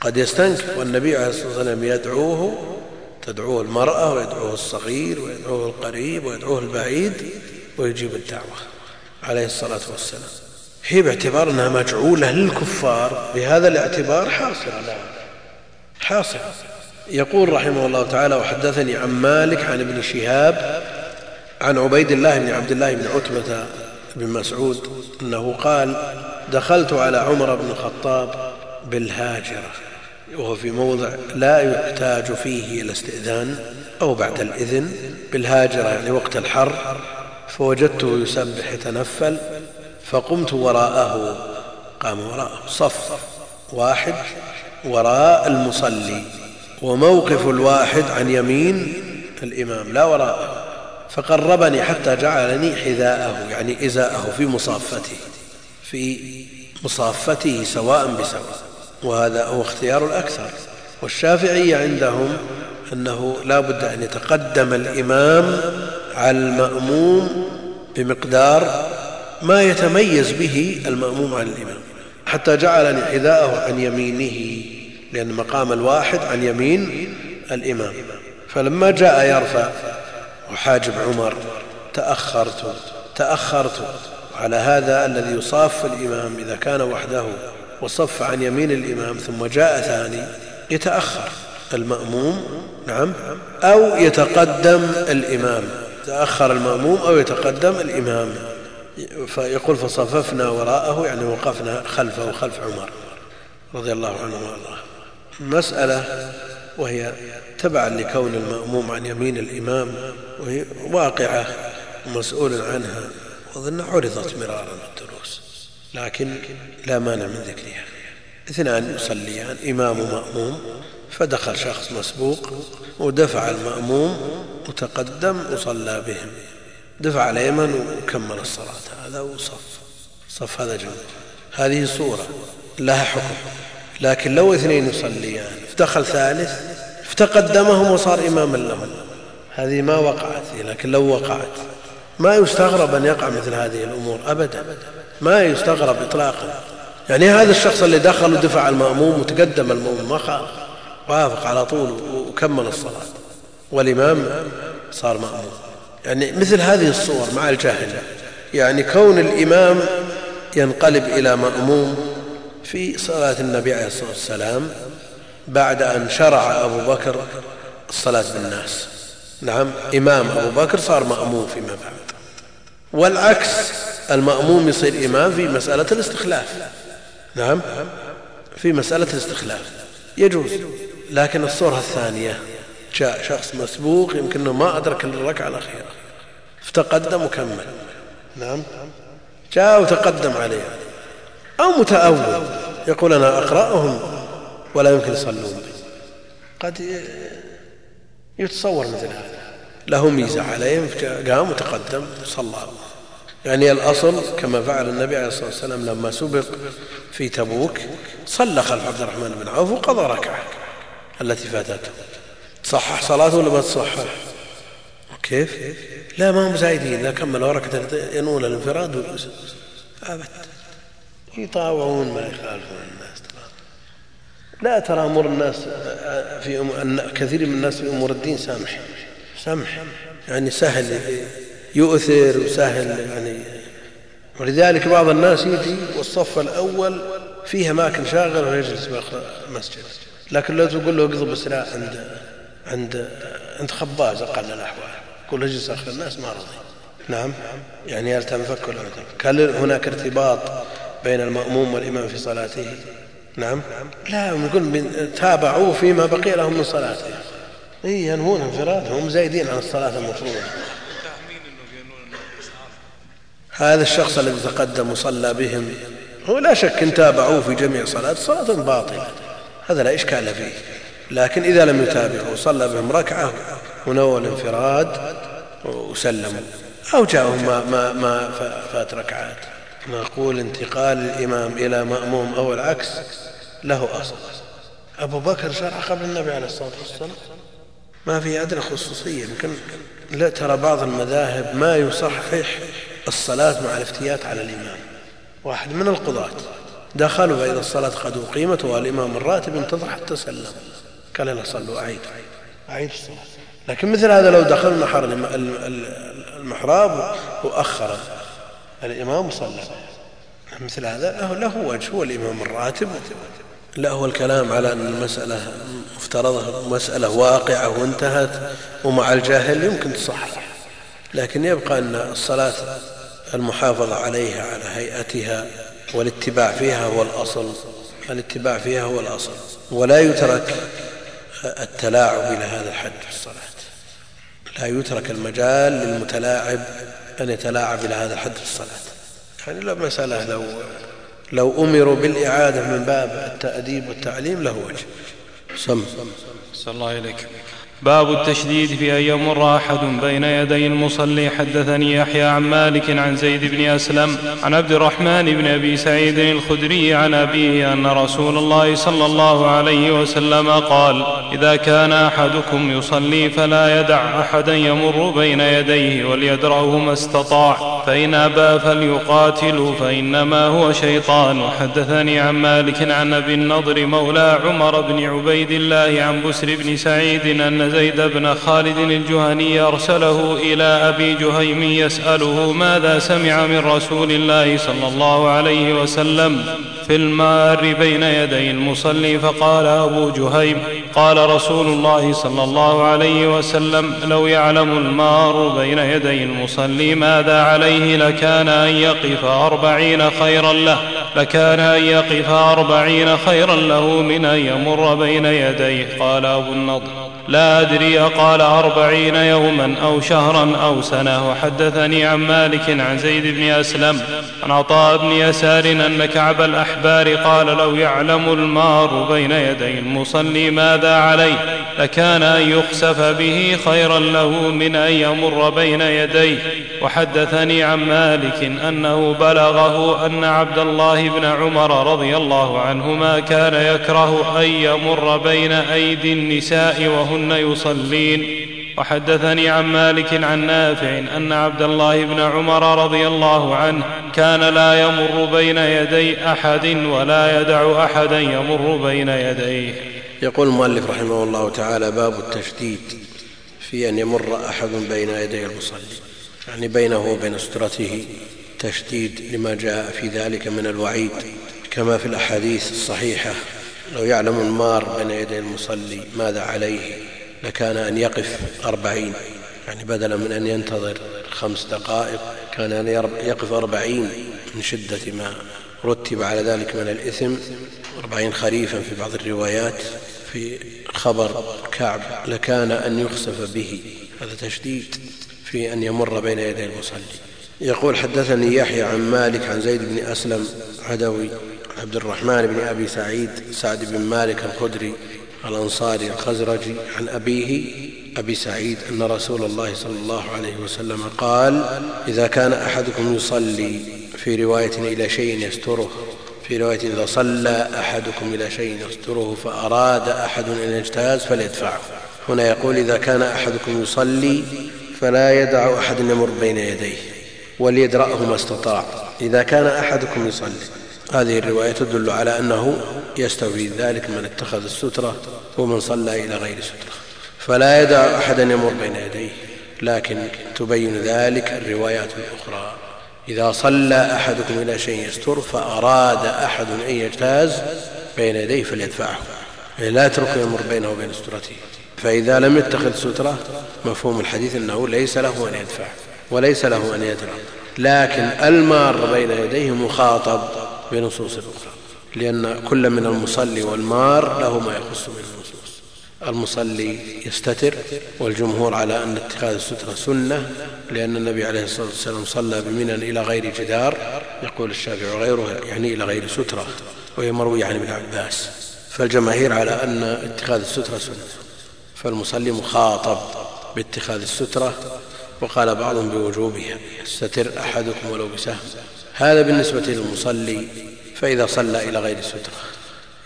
قد يستنكف والنبي عليه الصلاة والسلام يدعوه تدعوه المرأة ويدعوه الصغير ويدعوه القريب ويدعوه البعيد ويجيب الدعوة عليه الصلاة والسلام. هي باعتبار أنها مجعولة للكفار بهذا الاعتبار حاصلة لها. حاصلة. يقول رحمه الله تعالى وحدثني عن مالك عن ابن شهاب عن عبيد الله بن عبد الله بن عتبة بن مسعود أنه قال دخلت على عمر بن الخطاب بالهاجرة وهو في موضع لا يحتاج فيه إلى استئذان أو بعد الإذن بالهاجرة يعني وقت الحر فوجدته يسبح يتنفل فقمت وراءه قام وراءه صف واحد وراء المصلي وموقف الواحد عن يمين الإمام لا وراءه فقربني حتى جعلني حذاءه يعني إزاءه في مصافته. في مصافته سواء بسواء وهذا هو اختيار الأكثر. والشافعية عندهم أنه لا بد أن يتقدم الإمام على المأموم بمقدار ما يتميز به المأموم عن الإمام حتى جعلني حذاءه عن يمينه لأن مقام الواحد عن يمين الإمام. فلما جاء يرفع وحاجب عمر تأخرت تأخرت على هذا الذي يصاف الإمام إذا كان وحده وصف عن يمين الإمام ثم جاء ثاني يتأخر. المأموم نعم أو يتقدم الإمام. تأخر المأموم أو يتقدم الإمام. فيقول فصففنا وراءه يعني وقفنا خلفه خلف عمر رضي الله عنه وأرضاه. مسألة وهي تبعا لكون المأموم عن يمين الإمام وهي واقعة مسؤول عنها. وظن عرضت مرارا في الدروس لكن لا مانع من ذكرها. اثنان يصليان إمام ومأموم فدخل شخص مسبوق ودفع المأموم وتقدم وصلى بهم. دفع اليمن وكمل الصلاة. هذا وصف صف هذا جنب هذه صورة لها حكم. لكن لو اثنين يصليان دخل ثالث فتقدمهم وصار إماما لهم. هذه ما وقعت لكن لو وقعت ما يستغرب أن يقع مثل هذه الأمور أبدا. ما يستغرب إطلاقا. يعني هذا الشخص اللي دخل ودفع المأموم وتقدم المأموم ما خاف. وافق على طول وكمل الصلاة. والإمام صار مأموم. يعني مثل هذه الصور مع الجاهل. يعني كون الإمام ينقلب إلى مأموم في صلاة النبي عليه الصلاة والسلام بعد أن شرع أبو بكر الصلاة بالناس. نعم إمام أبو بكر صار مأموم فيما بعد. والعكس المأموم يصير إمام في مسألة الاستخلاف. نعم في مسألة الاستخلاف. يجوز لكن الصورة الثانية جاء شخص مسبوق يمكن ما أدرك الركعة الأخيرة. فتقدم وكمل. نعم جاء وتقدم عليه. أو متأول يقول أنا أقرأهم ولا يمكن يصلون. قد يتصور مثل هذا. له ميزة عليهم قام وتقدم صلى. يعني الأصل كما فعل النبي عليه الصلاة والسلام لما سبق في تبوك صلى خلف عبد الرحمن بن عوف وقضى ركعة التي فاتته. تصحح صلاته ولا ما تصحح كيف؟ لا ما هم زايدين اذا كملوا ركعه ينون الانفراد. أبد. يطاوعون ما يخالفون الناس. لا ترى أمور الناس في أم... كثير من الناس في أمور الدين سامح سمح. يعني سهل يؤثر وسهل يعني. ولذلك بعض الناس يجي والصف الأول فيه أماكن شاغلة ويجلس باخر المسجد لكن لو تقول له اقضي بالسلاح عند عند عند خباز أقل الأحوال. كل اجلس آخر الناس ما رضي نعم. يعني هل تنفك ولا تنفك هل هناك ارتباط بين المأموم والإمام في صلاته؟ نعم. لا يقول تابعوه فيما بقي لهم من صلاته. اي ينهون انفراد هم زايدين عن الصلاة المفروضة. هذا الشخص الذي تقدم وصلى بهم هو لا شك إن تابعوه في جميع صلاة صلاة باطلة. هذا لا إشكال فيه. لكن إذا لم يتابعه وصلى بهم ركعة ونوى الانفراد وسلموا أو جاءهم ما, ما, ما فات ركعات. نقول انتقال الإمام إلى مأموم أو العكس له أصل. أبو بكر شرع قبل النبي عليه الصلاة والسلام. ما في أدنى خصوصية. يمكن لا ترى بعض المذاهب ما يصحح الصلاة مع الافتيات على الإمام. واحد من القضاة دخلوا فإذا الصلاة قد أقيمت والإمام الراتب انتظر حتى سلم. قال لا صلوا أعيد. أعيد الصلاة. لكن مثل هذا لو دخل نحر المحراب وأخر الإمام وصلى مثل هذا له, له وجه هو الإمام الراتب لا هو الكلام على أن المسألة مفترضة مسألة واقعة وانتهت ومع الجاهل يمكن تصحح لكن يبقى أن الصلاة المحافظة عليها على هيئتها والاتباع فيها هو الأصل. الاتباع فيها هو الأصل. ولا يترك التلاعب إلى هذا الحد في الصلاة. لا يترك المجال للمتلاعب أن يتلاعب إلى هذا الحد في الصلاة. يعني لو مسألة لو لو أمروا بالإعادة من باب التأديب والتعليم له وجه. سم صلى الله إليك باب التشديد في أن يمر أحد بين يدي المصلي حدثني يحيى عن مالك عن زيد بن أسلم عن عبد الرحمن بن أبي سعيد الخدري عن أبيه أن رسول الله صلى الله عليه وسلم قال إذا كان أحدكم يصلي فلا يدع أحدا يمر بين يديه وليدرأه ما استطاع. فإن أبى فليقاتل فإنما هو شيطان. وحدثني عن مالك عن أبي النضر مولى عمر بن عبيد الله عن بسر بن سعيد أن زيد بن خالد الجهني أرسله إلى أبي جهيم يسأله ماذا سمع من رسول الله صلى الله عليه وسلم. في المار بين يدي المصلي فقال أبو جهيم قال رسول الله صلى الله عليه وسلم لو يعلم المار بين يدي المصلي ماذا عليه لكان أن يقف أربعين خيرا له لكان أن يقف أربعين خيرا له من أن يمر بين يديه. قال أبو النضر لا أدري قال أربعين يوما أو شهرا أو سنة. وحدثني عن مالك عن زيد بن أسلم عن عطاء بن يسار أن كعب الأحبار قال لو يعلم المار بين يدي المصلي ماذا عليه لكان أن يخسف به خيرا له من أن يمر بين يديه وحدثني عن مالك أنه بلغه أن عبد الله بن عمر رضي الله عنهما كان يكره أن يمر بين أيدي النساء وهن كن يصلين. وحدثني عن مالك عن نافع أن عبد الله بن عمر رضي الله عنه كان لا يمر بين يدي أحد ولا يدع أحدا يمر بين يديه. يقول المؤلف رحمه الله تعالى باب التشديد في أن يمر أحد بين يدي المصلي. يعني بينه وبين سترته تشديد لما جاء في ذلك من الوعيد. كما في الأحاديث الصحيحة لو يعلم المار بين يدي المصلي ماذا عليه؟ لكان أن يقف أربعين. يعني بدلا من أن ينتظر خمس دقائق كان أن يقف أربعين من شدة ما رتب على ذلك من الإثم. أربعين خريفا في بعض الروايات. في خبر كعب لكان أن يخسف به. هذا تشديد في أن يمر بين يدي المصلي. يقول حدثني يحيى عن مالك عن زيد بن أسلم عدوي عبد الرحمن بن أبي سعيد سعد بن مالك الخدري الأنصاري الخزرجي عن أبيه أبي سعيد أن رسول الله صلى الله عليه وسلم قال إذا كان أحدكم يصلي في رواية إلى شيء يستره في رواية إذا صلى أحدكم إلى شيء يستره فأراد أحد أن يجتاز فليدفعه هنا يقول إذا كان أحدكم يصلي فلا يدع أحد يمر بين يديه وليدرأه ما استطاع. إذا كان أحدكم يصلي هذه الرواية تدل على أنه يستوي ذلك من اتخذ السترة ومن صلى إلى غير سترة. فلا يدع أحدا يمر بين يديه لكن تبين ذلك الروايات الأخرى. إذا صلى أحدكم إلى شيء يستر فأراد أحد أن يجتاز بين يديه فليدفعه. يعني لا يترك يمر بينه وبين سترته. فإذا لم يتخذ سترة مفهوم الحديث أنه ليس له أن يدفع وليس له أن يدرع لكن المار بين يديه مخاطب بنصوص أخرى. لأن كل من المصلي والمار له ما يخص من النصوص. المصلي يستتر والجمهور على أن اتخاذ السترة سنة لأن النبي عليه الصلاة والسلام صلى بمنى إلى غير جدار يقول الشافعي وغيره يعني إلى غير سترة وهي مروية عن ابن عباس. فالجماهير على أن اتخاذ السترة سنة. فالمصلي مخاطب باتخاذ السترة وقال بعضهم بوجوبها يستتر أحدكم ولو بسهم. هذا بالنسبة للمصلي فإذا صلى إلى غير سترة.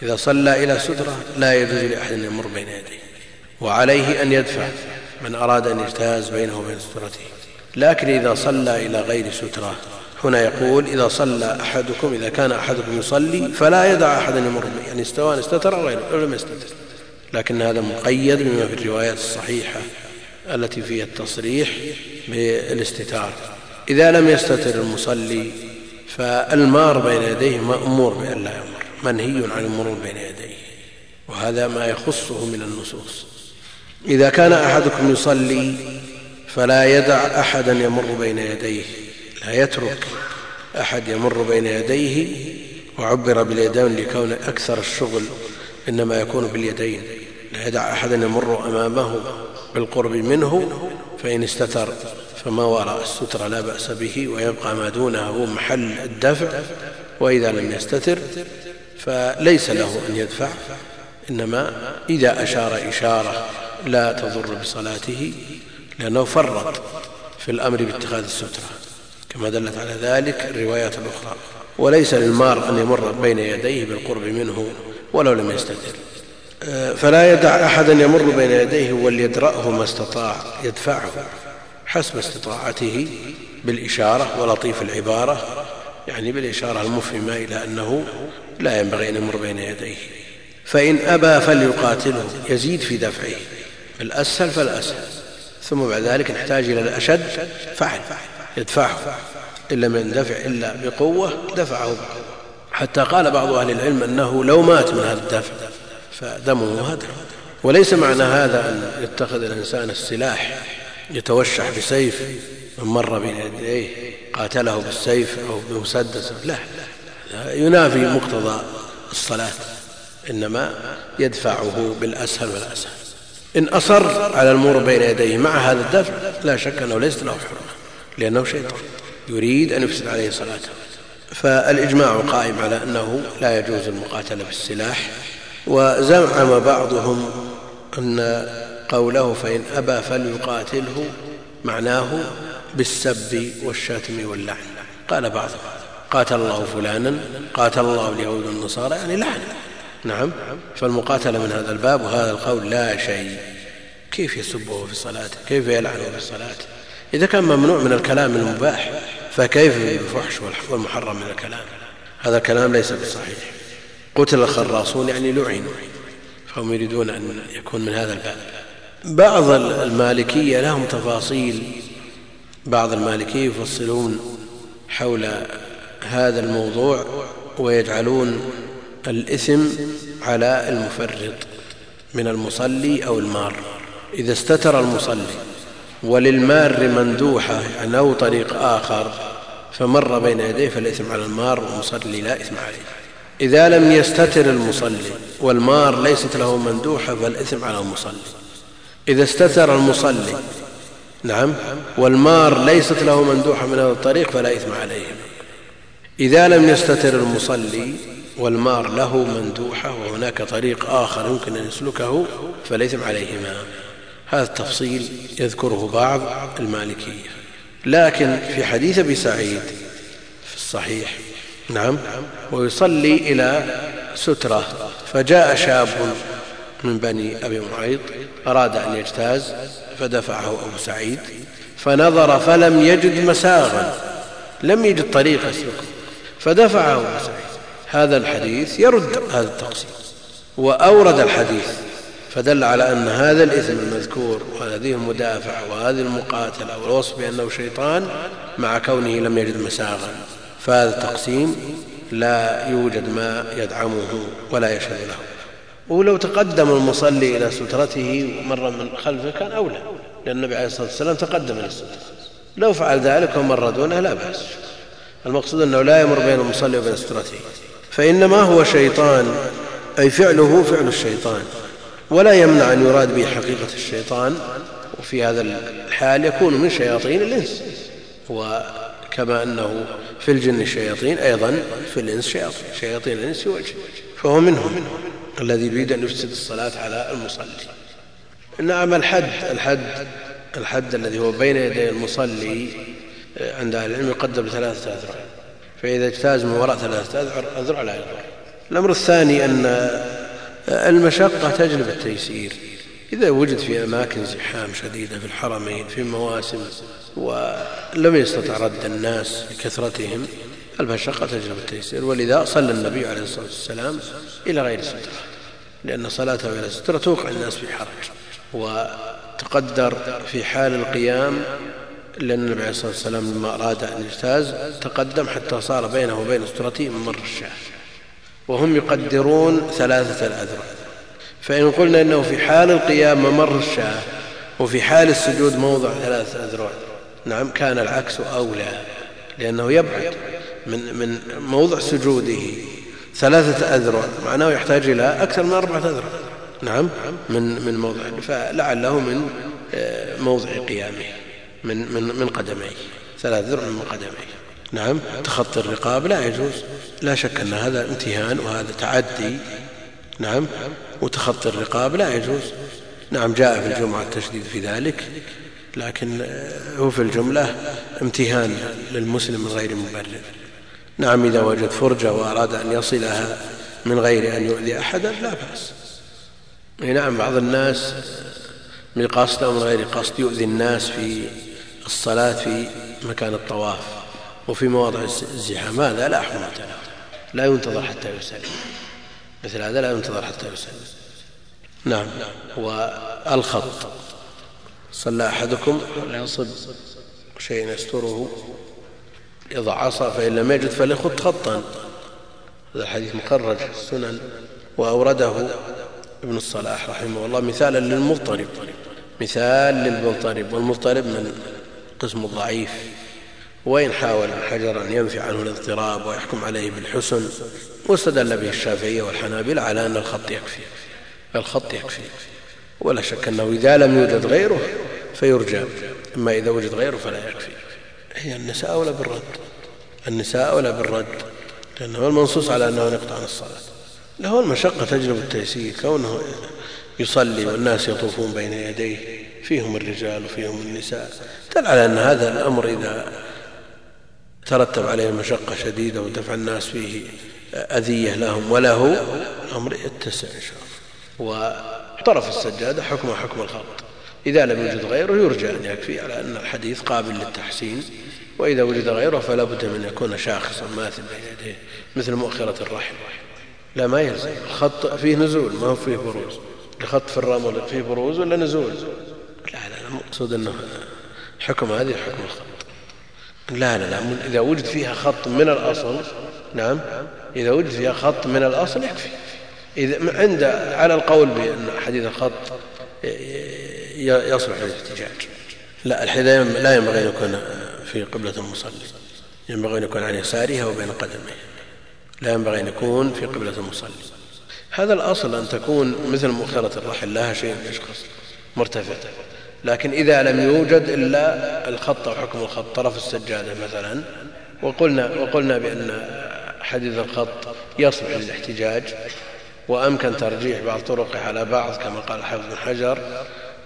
إذا صلى إلى سترة لا يجوز لأحد أن يمر بين يديه. وعليه أن يدفع من أراد أن يجتاز بينه وبين سترته. لكن إذا صلى إلى غير سترة هنا يقول إذا صلى أحدكم إذا كان أحدكم يصلي فلا يدع أحدا يمر يعني سواء استتر أو غيره لم يستتر. لكن هذا مقيد بما في الروايات الصحيحة التي فيها التصريح بالاستتار. إذا لم يستتر المصلي فالمار بين يديه مأمور بأن لا يمر منهي عن المرور بين يديه وهذا ما يخصه من النصوص. إذا كان أحدكم يصلي فلا يدع أحدا يمر بين يديه لا يترك أحد يمر بين يديه وعبر باليدين لكون أكثر الشغل إنما يكون باليدين لا يدع أحدا يمر أمامه بالقرب منه فإن استتر. فما وراء الستر لا بأس به ويبقى ما دونه هو محل الدفع وإذا لم يستتر فليس له أن يدفع إنما إذا أشار إشارة لا تضر بصلاته لأنه فرط في الأمر باتخاذ السترة. كما دلت على ذلك الروايات الأخرى. وليس للمار أن يمر بين يديه بالقرب منه ولو لم يستتر. فلا يدع أحدا يمر بين يديه وليدرأه ما استطاع يدفعه. حسب استطاعته بالإشارة ولطيف العبارة يعني بالإشارة المفهمة إلى أنه لا ينبغي أن يمر بين يديه. فإن أبى فليقاتله يزيد في دفعه. الأسهل فالأسهل. ثم بعد ذلك نحتاج إلى الأشد فعل يدفعه. إن لم يندفع إلا بقوة دفعه حتى قال بعض أهل العلم أنه لو مات من هذا الدفع فدمه هدر وليس معنى هذا أن يتخذ الإنسان السلاح يتوشح بسيف من مر بين يديه قاتله بالسيف أو بمسدس لا ينافي مقتضى الصلاة إنما يدفعه بالأسهل والأسهل. إن أصر على المور بين يديه مع هذا الدفع لا شك أنه ليس له حرمة لأنه شيطان يريد أن يفسد عليه صلاته. فالإجماع قائم على أنه لا يجوز المقاتلة بالسلاح وزعم بعضهم أن قوله فإن أبى فليقاتله معناه بالسب والشتم واللعن. قال بعضهم قاتل الله فلانا قاتل الله اليهود والنصارى يعني لعن. نعم. فالمقاتله من هذا الباب وهذا القول لا شيء. كيف يسبه في صلاته كيف يلعنه في صلاته إذا كان ممنوع من الكلام المباح فكيف بالفحش والمحرم من الكلام؟ هذا الكلام ليس بالصحيح. قتل الخراصون يعني لعنوا. فهم يريدون أن يكون من هذا الباب. بعض المالكية لهم تفاصيل بعض المالكية يفصلون حول هذا الموضوع ويجعلون الإثم على المفرط من المصلي أو المار. إذا استتر المصلي وللمار مندوحة يعني أو طريق آخر فمر بين يديه فالإثم على المار والمصلي لا إثم عليه. إذا لم يستتر المصلي والمار ليست له مندوحة فالإثم على المصلي. إذا استتر المصلي. نعم. والمار ليست له مندوحة من هذا الطريق فلا إثم عليه. إذا لم يستتر المصلي والمار له مندوحة وهناك طريق آخر يمكن أن يسلكه فالإثم عليهما. هذا التفصيل يذكره بعض المالكية. لكن في حديث أبي سعيد في الصحيح نعم ويصلي إلى سترة فجاء شاب من بني أبي معيط أراد أن يجتاز فدفعه أبو سعيد فنظر فلم يجد مساغا لم يجد طريق يسلكه فدفعه أبو سعيد. هذا الحديث يرد هذا التقسيم وأورد الحديث فدل على أن هذا الإثم المذكور وهذه المدافعة وهذه المقاتلة والوصف بأنه شيطان مع كونه لم يجد مساغا. فهذا التقسيم لا يوجد ما يدعمه ولا يشهد له. ولو تقدم المصلي إلى سترته ومر من خلفه كان أولى لأن النبي عليه الصلاة والسلام تقدم إلى السترة لو فعل ذلك ومر دونه لا بأس. المقصود أنه لا يمر بين المصلي وبين سترته. فإنما هو شيطان أي فعله فعل الشيطان. ولا يمنع أن يراد به حقيقة الشيطان وفي هذا الحال يكون من شياطين الإنس. وكما أنه في الجن شياطين أيضا في الإنس شياطين شياطين الإنس وجه فهو منهم. الذي يريد أن يفسد الصلاة على المصلي. نعم الحد الحد الحد الذي هو بين يدي المصلي عند أهل العلم يقدر بثلاثة أذرع. فإذا اجتاز من وراء ثلاثة أذرع لا يضر الأمر الثاني أن المشقة تجلب التيسير. إذا وجد في أماكن زحام شديدة في الحرمين في مواسم ولم يستطع رد الناس لكثرتهم المشقة تجلب التيسير ولذا صلى النبي عليه الصلاة والسلام إلى غير سترة لأن صلاته إلى سترة توقع الناس في حرج وتقدر في حال القيام لأن النبي عليه الصلاة والسلام لما أراد أن يجتاز تقدم حتى صار بينه وبين سترته ممر الشاة وهم يقدرون ثلاثة الأذرع. فإن قلنا إنه في حال القيام ممر الشاة وفي حال السجود موضع ثلاثة أذرع نعم كان العكس أولى لأنه يبعد. من, من موضع سجوده. ثلاثة أذرع. معناه يحتاج إلى أكثر من أربعة أذرع. نعم. من من موضع. فلعله من آه، موضع قيامه. من من من قدميه. ثلاث ذرع من قدميه. نعم. تخطي الرقاب لا يجوز. لا شك أن هذا امتهان وهذا تعدي. نعم. وتخطي الرقاب لا يجوز. نعم جاء في الجمعة التشديد في ذلك. لكن آه، هو في الجملة امتهان للمسلم من غير مبرر. نعم إذا وجد فرجة وأراد أن يصلها من غير أن يؤذي أحدا لا بأس. نعم بعض الناس من قصد أو من غير قصد يؤذي الناس في الصلاة في مكان الطواف وفي مواضع الزحام. هذا لا حرمة له لا ينتظر حتى يسلم. مثل هذا لا ينتظر حتى يسلم. نعم والخط صلى أحدكم ينصب شيء يستره. يضع عصا فإن لم يجد فليخط خطا. هذا الحديث مخرج في السنن وأورده ابن الصلاح رحمه الله مثالا للمضطرب. مثال للمضطرب والمضطرب من قسم الضعيف. وإن حاول الحجر أن ينفي عنه الاضطراب ويحكم عليه بالحسن واستدل به الشافعية والحنابلة على أن الخط يكفي. الخط يكفي. ولا شك أنه إذا لم يوجد غيره فيرجى. أما إذا وجد غيره فلا يكفي. هي النساء ولا بالرد؟ النساء ولا بالرد؟ لأنه المنصوص على أنه يقطع عن الصلاة. له المشقة تجلب التيسير كونه يصلي والناس يطوفون بين يديه فيهم الرجال وفيهم النساء. دل على أن هذا الأمر إذا ترتب عليه مشقة شديدة ودفع الناس فيه أذية لهم وله الأمر يتسع إن شاء الله. وطرف السجادة حكم حكم الخط إذا لم يوجد غيره يرجى أن يكفي على أن الحديث قابل للتحسين وإذا وجد غيره فلا بد من يكون شاخصا ماثل بين يديه مثل مؤخرة الرحم. لا ما يلزم. الخط فيه نزول ما هو فيه بروز. الخط في الرمل فيه بروز ولا نزول؟ لا لا المقصود أنه حكم هذه حكم الخط. لا لا لا إذا وجد فيها خط من الأصل نعم إذا وجد فيها خط من الأصل يكفي. إذا عند على القول بأن حديث الخط يصلح للاحتجاج. لا الحذاء لا ينبغي أن يكون في قبلة المصلي. ينبغي أن يكون عن يسارها وبين قدميه. لا ينبغي أن يكون في قبلة المصلي. هذا الأصل أن تكون مثل مؤخرة الرحل لها شيء يشخص مرتفع. لكن إذا لم يوجد إلا الخط أو حكم الخط طرف السجادة مثلا وقلنا, وقلنا بأن حديث الخط يصلح للاحتجاج وأمكن ترجيح بعض طرقه على بعض كما قال حافظ بن حجر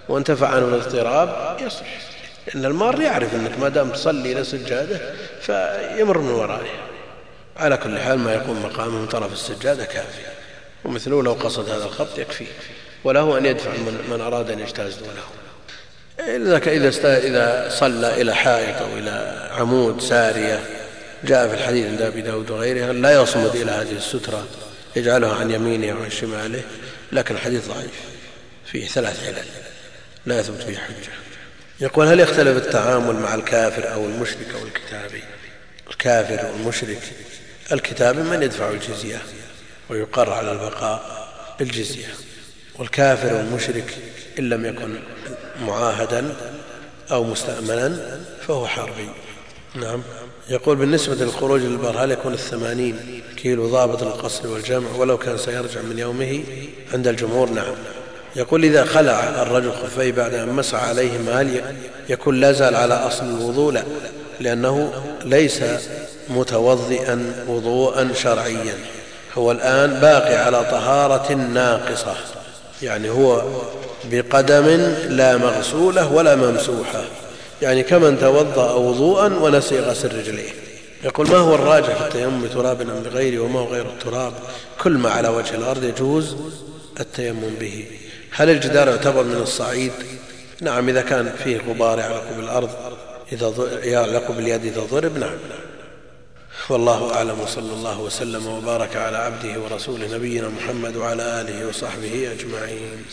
وانتفع عنه الاضطراب يصلح. لأن المار يعرف أنك ما دام تصلي إلى سجادة فيمر من ورائها على كل حال ما يقوم مقامه من طرف السجادة كافي. ومثله لو قصد هذا الخط يكفي. وله أن يدفع من, من أراد أن يجتاز دونه. إذا, إذا صلى إلى حائط أو إلى عمود سارية جاء في الحديث عند أبي داود وغيرها لا يصمد إلى هذه السترة يجعلها عن يمينه وعن شماله لكن الحديث ضعيف فيه ثلاث علل. لا يثبت فيه حجة. يقول هل يختلف التعامل مع الكافر أو المشرك أو الكتابي الكافر أو المشرك الكتابي من يدفع الجزية ويقر على البقاء بالجزية والكافر والمشرك إن لم يكن معاهدا أو مستأمنا فهو حربي. نعم. يقول بالنسبة للخروج للبر هل يكون الثمانين كيلو ضابط للقصر والجمع؟ ولو كان سيرجع من يومه عند الجمهور نعم. يقول إذا خلع الرجل خفيه بعد أن مسح عليهما هل يكون لا زال على أصل الوضوء؟ لا لأنه ليس متوضئا وضوءا شرعيا. هو الآن باقي على طهارة ناقصة يعني هو بقدم لا مغسولة ولا ممسوحة. يعني كمن توضأ وضوءا ونسي غسل رجليه. يقول ما هو الراجح في التيمم بتراب أم بغيره وما هو غير التراب؟ كل ما على وجه الأرض يجوز التيمم به. هل الجدار يعتبر من الصعيد؟ نعم إذا كان فيه غبار يعلق بالأرض إذا يعلق باليد إذا ضرب نعم. والله أعلم وصلى الله وسلم وبارك على عبده ورسوله نبينا محمد وعلى آله وصحبه أجمعين.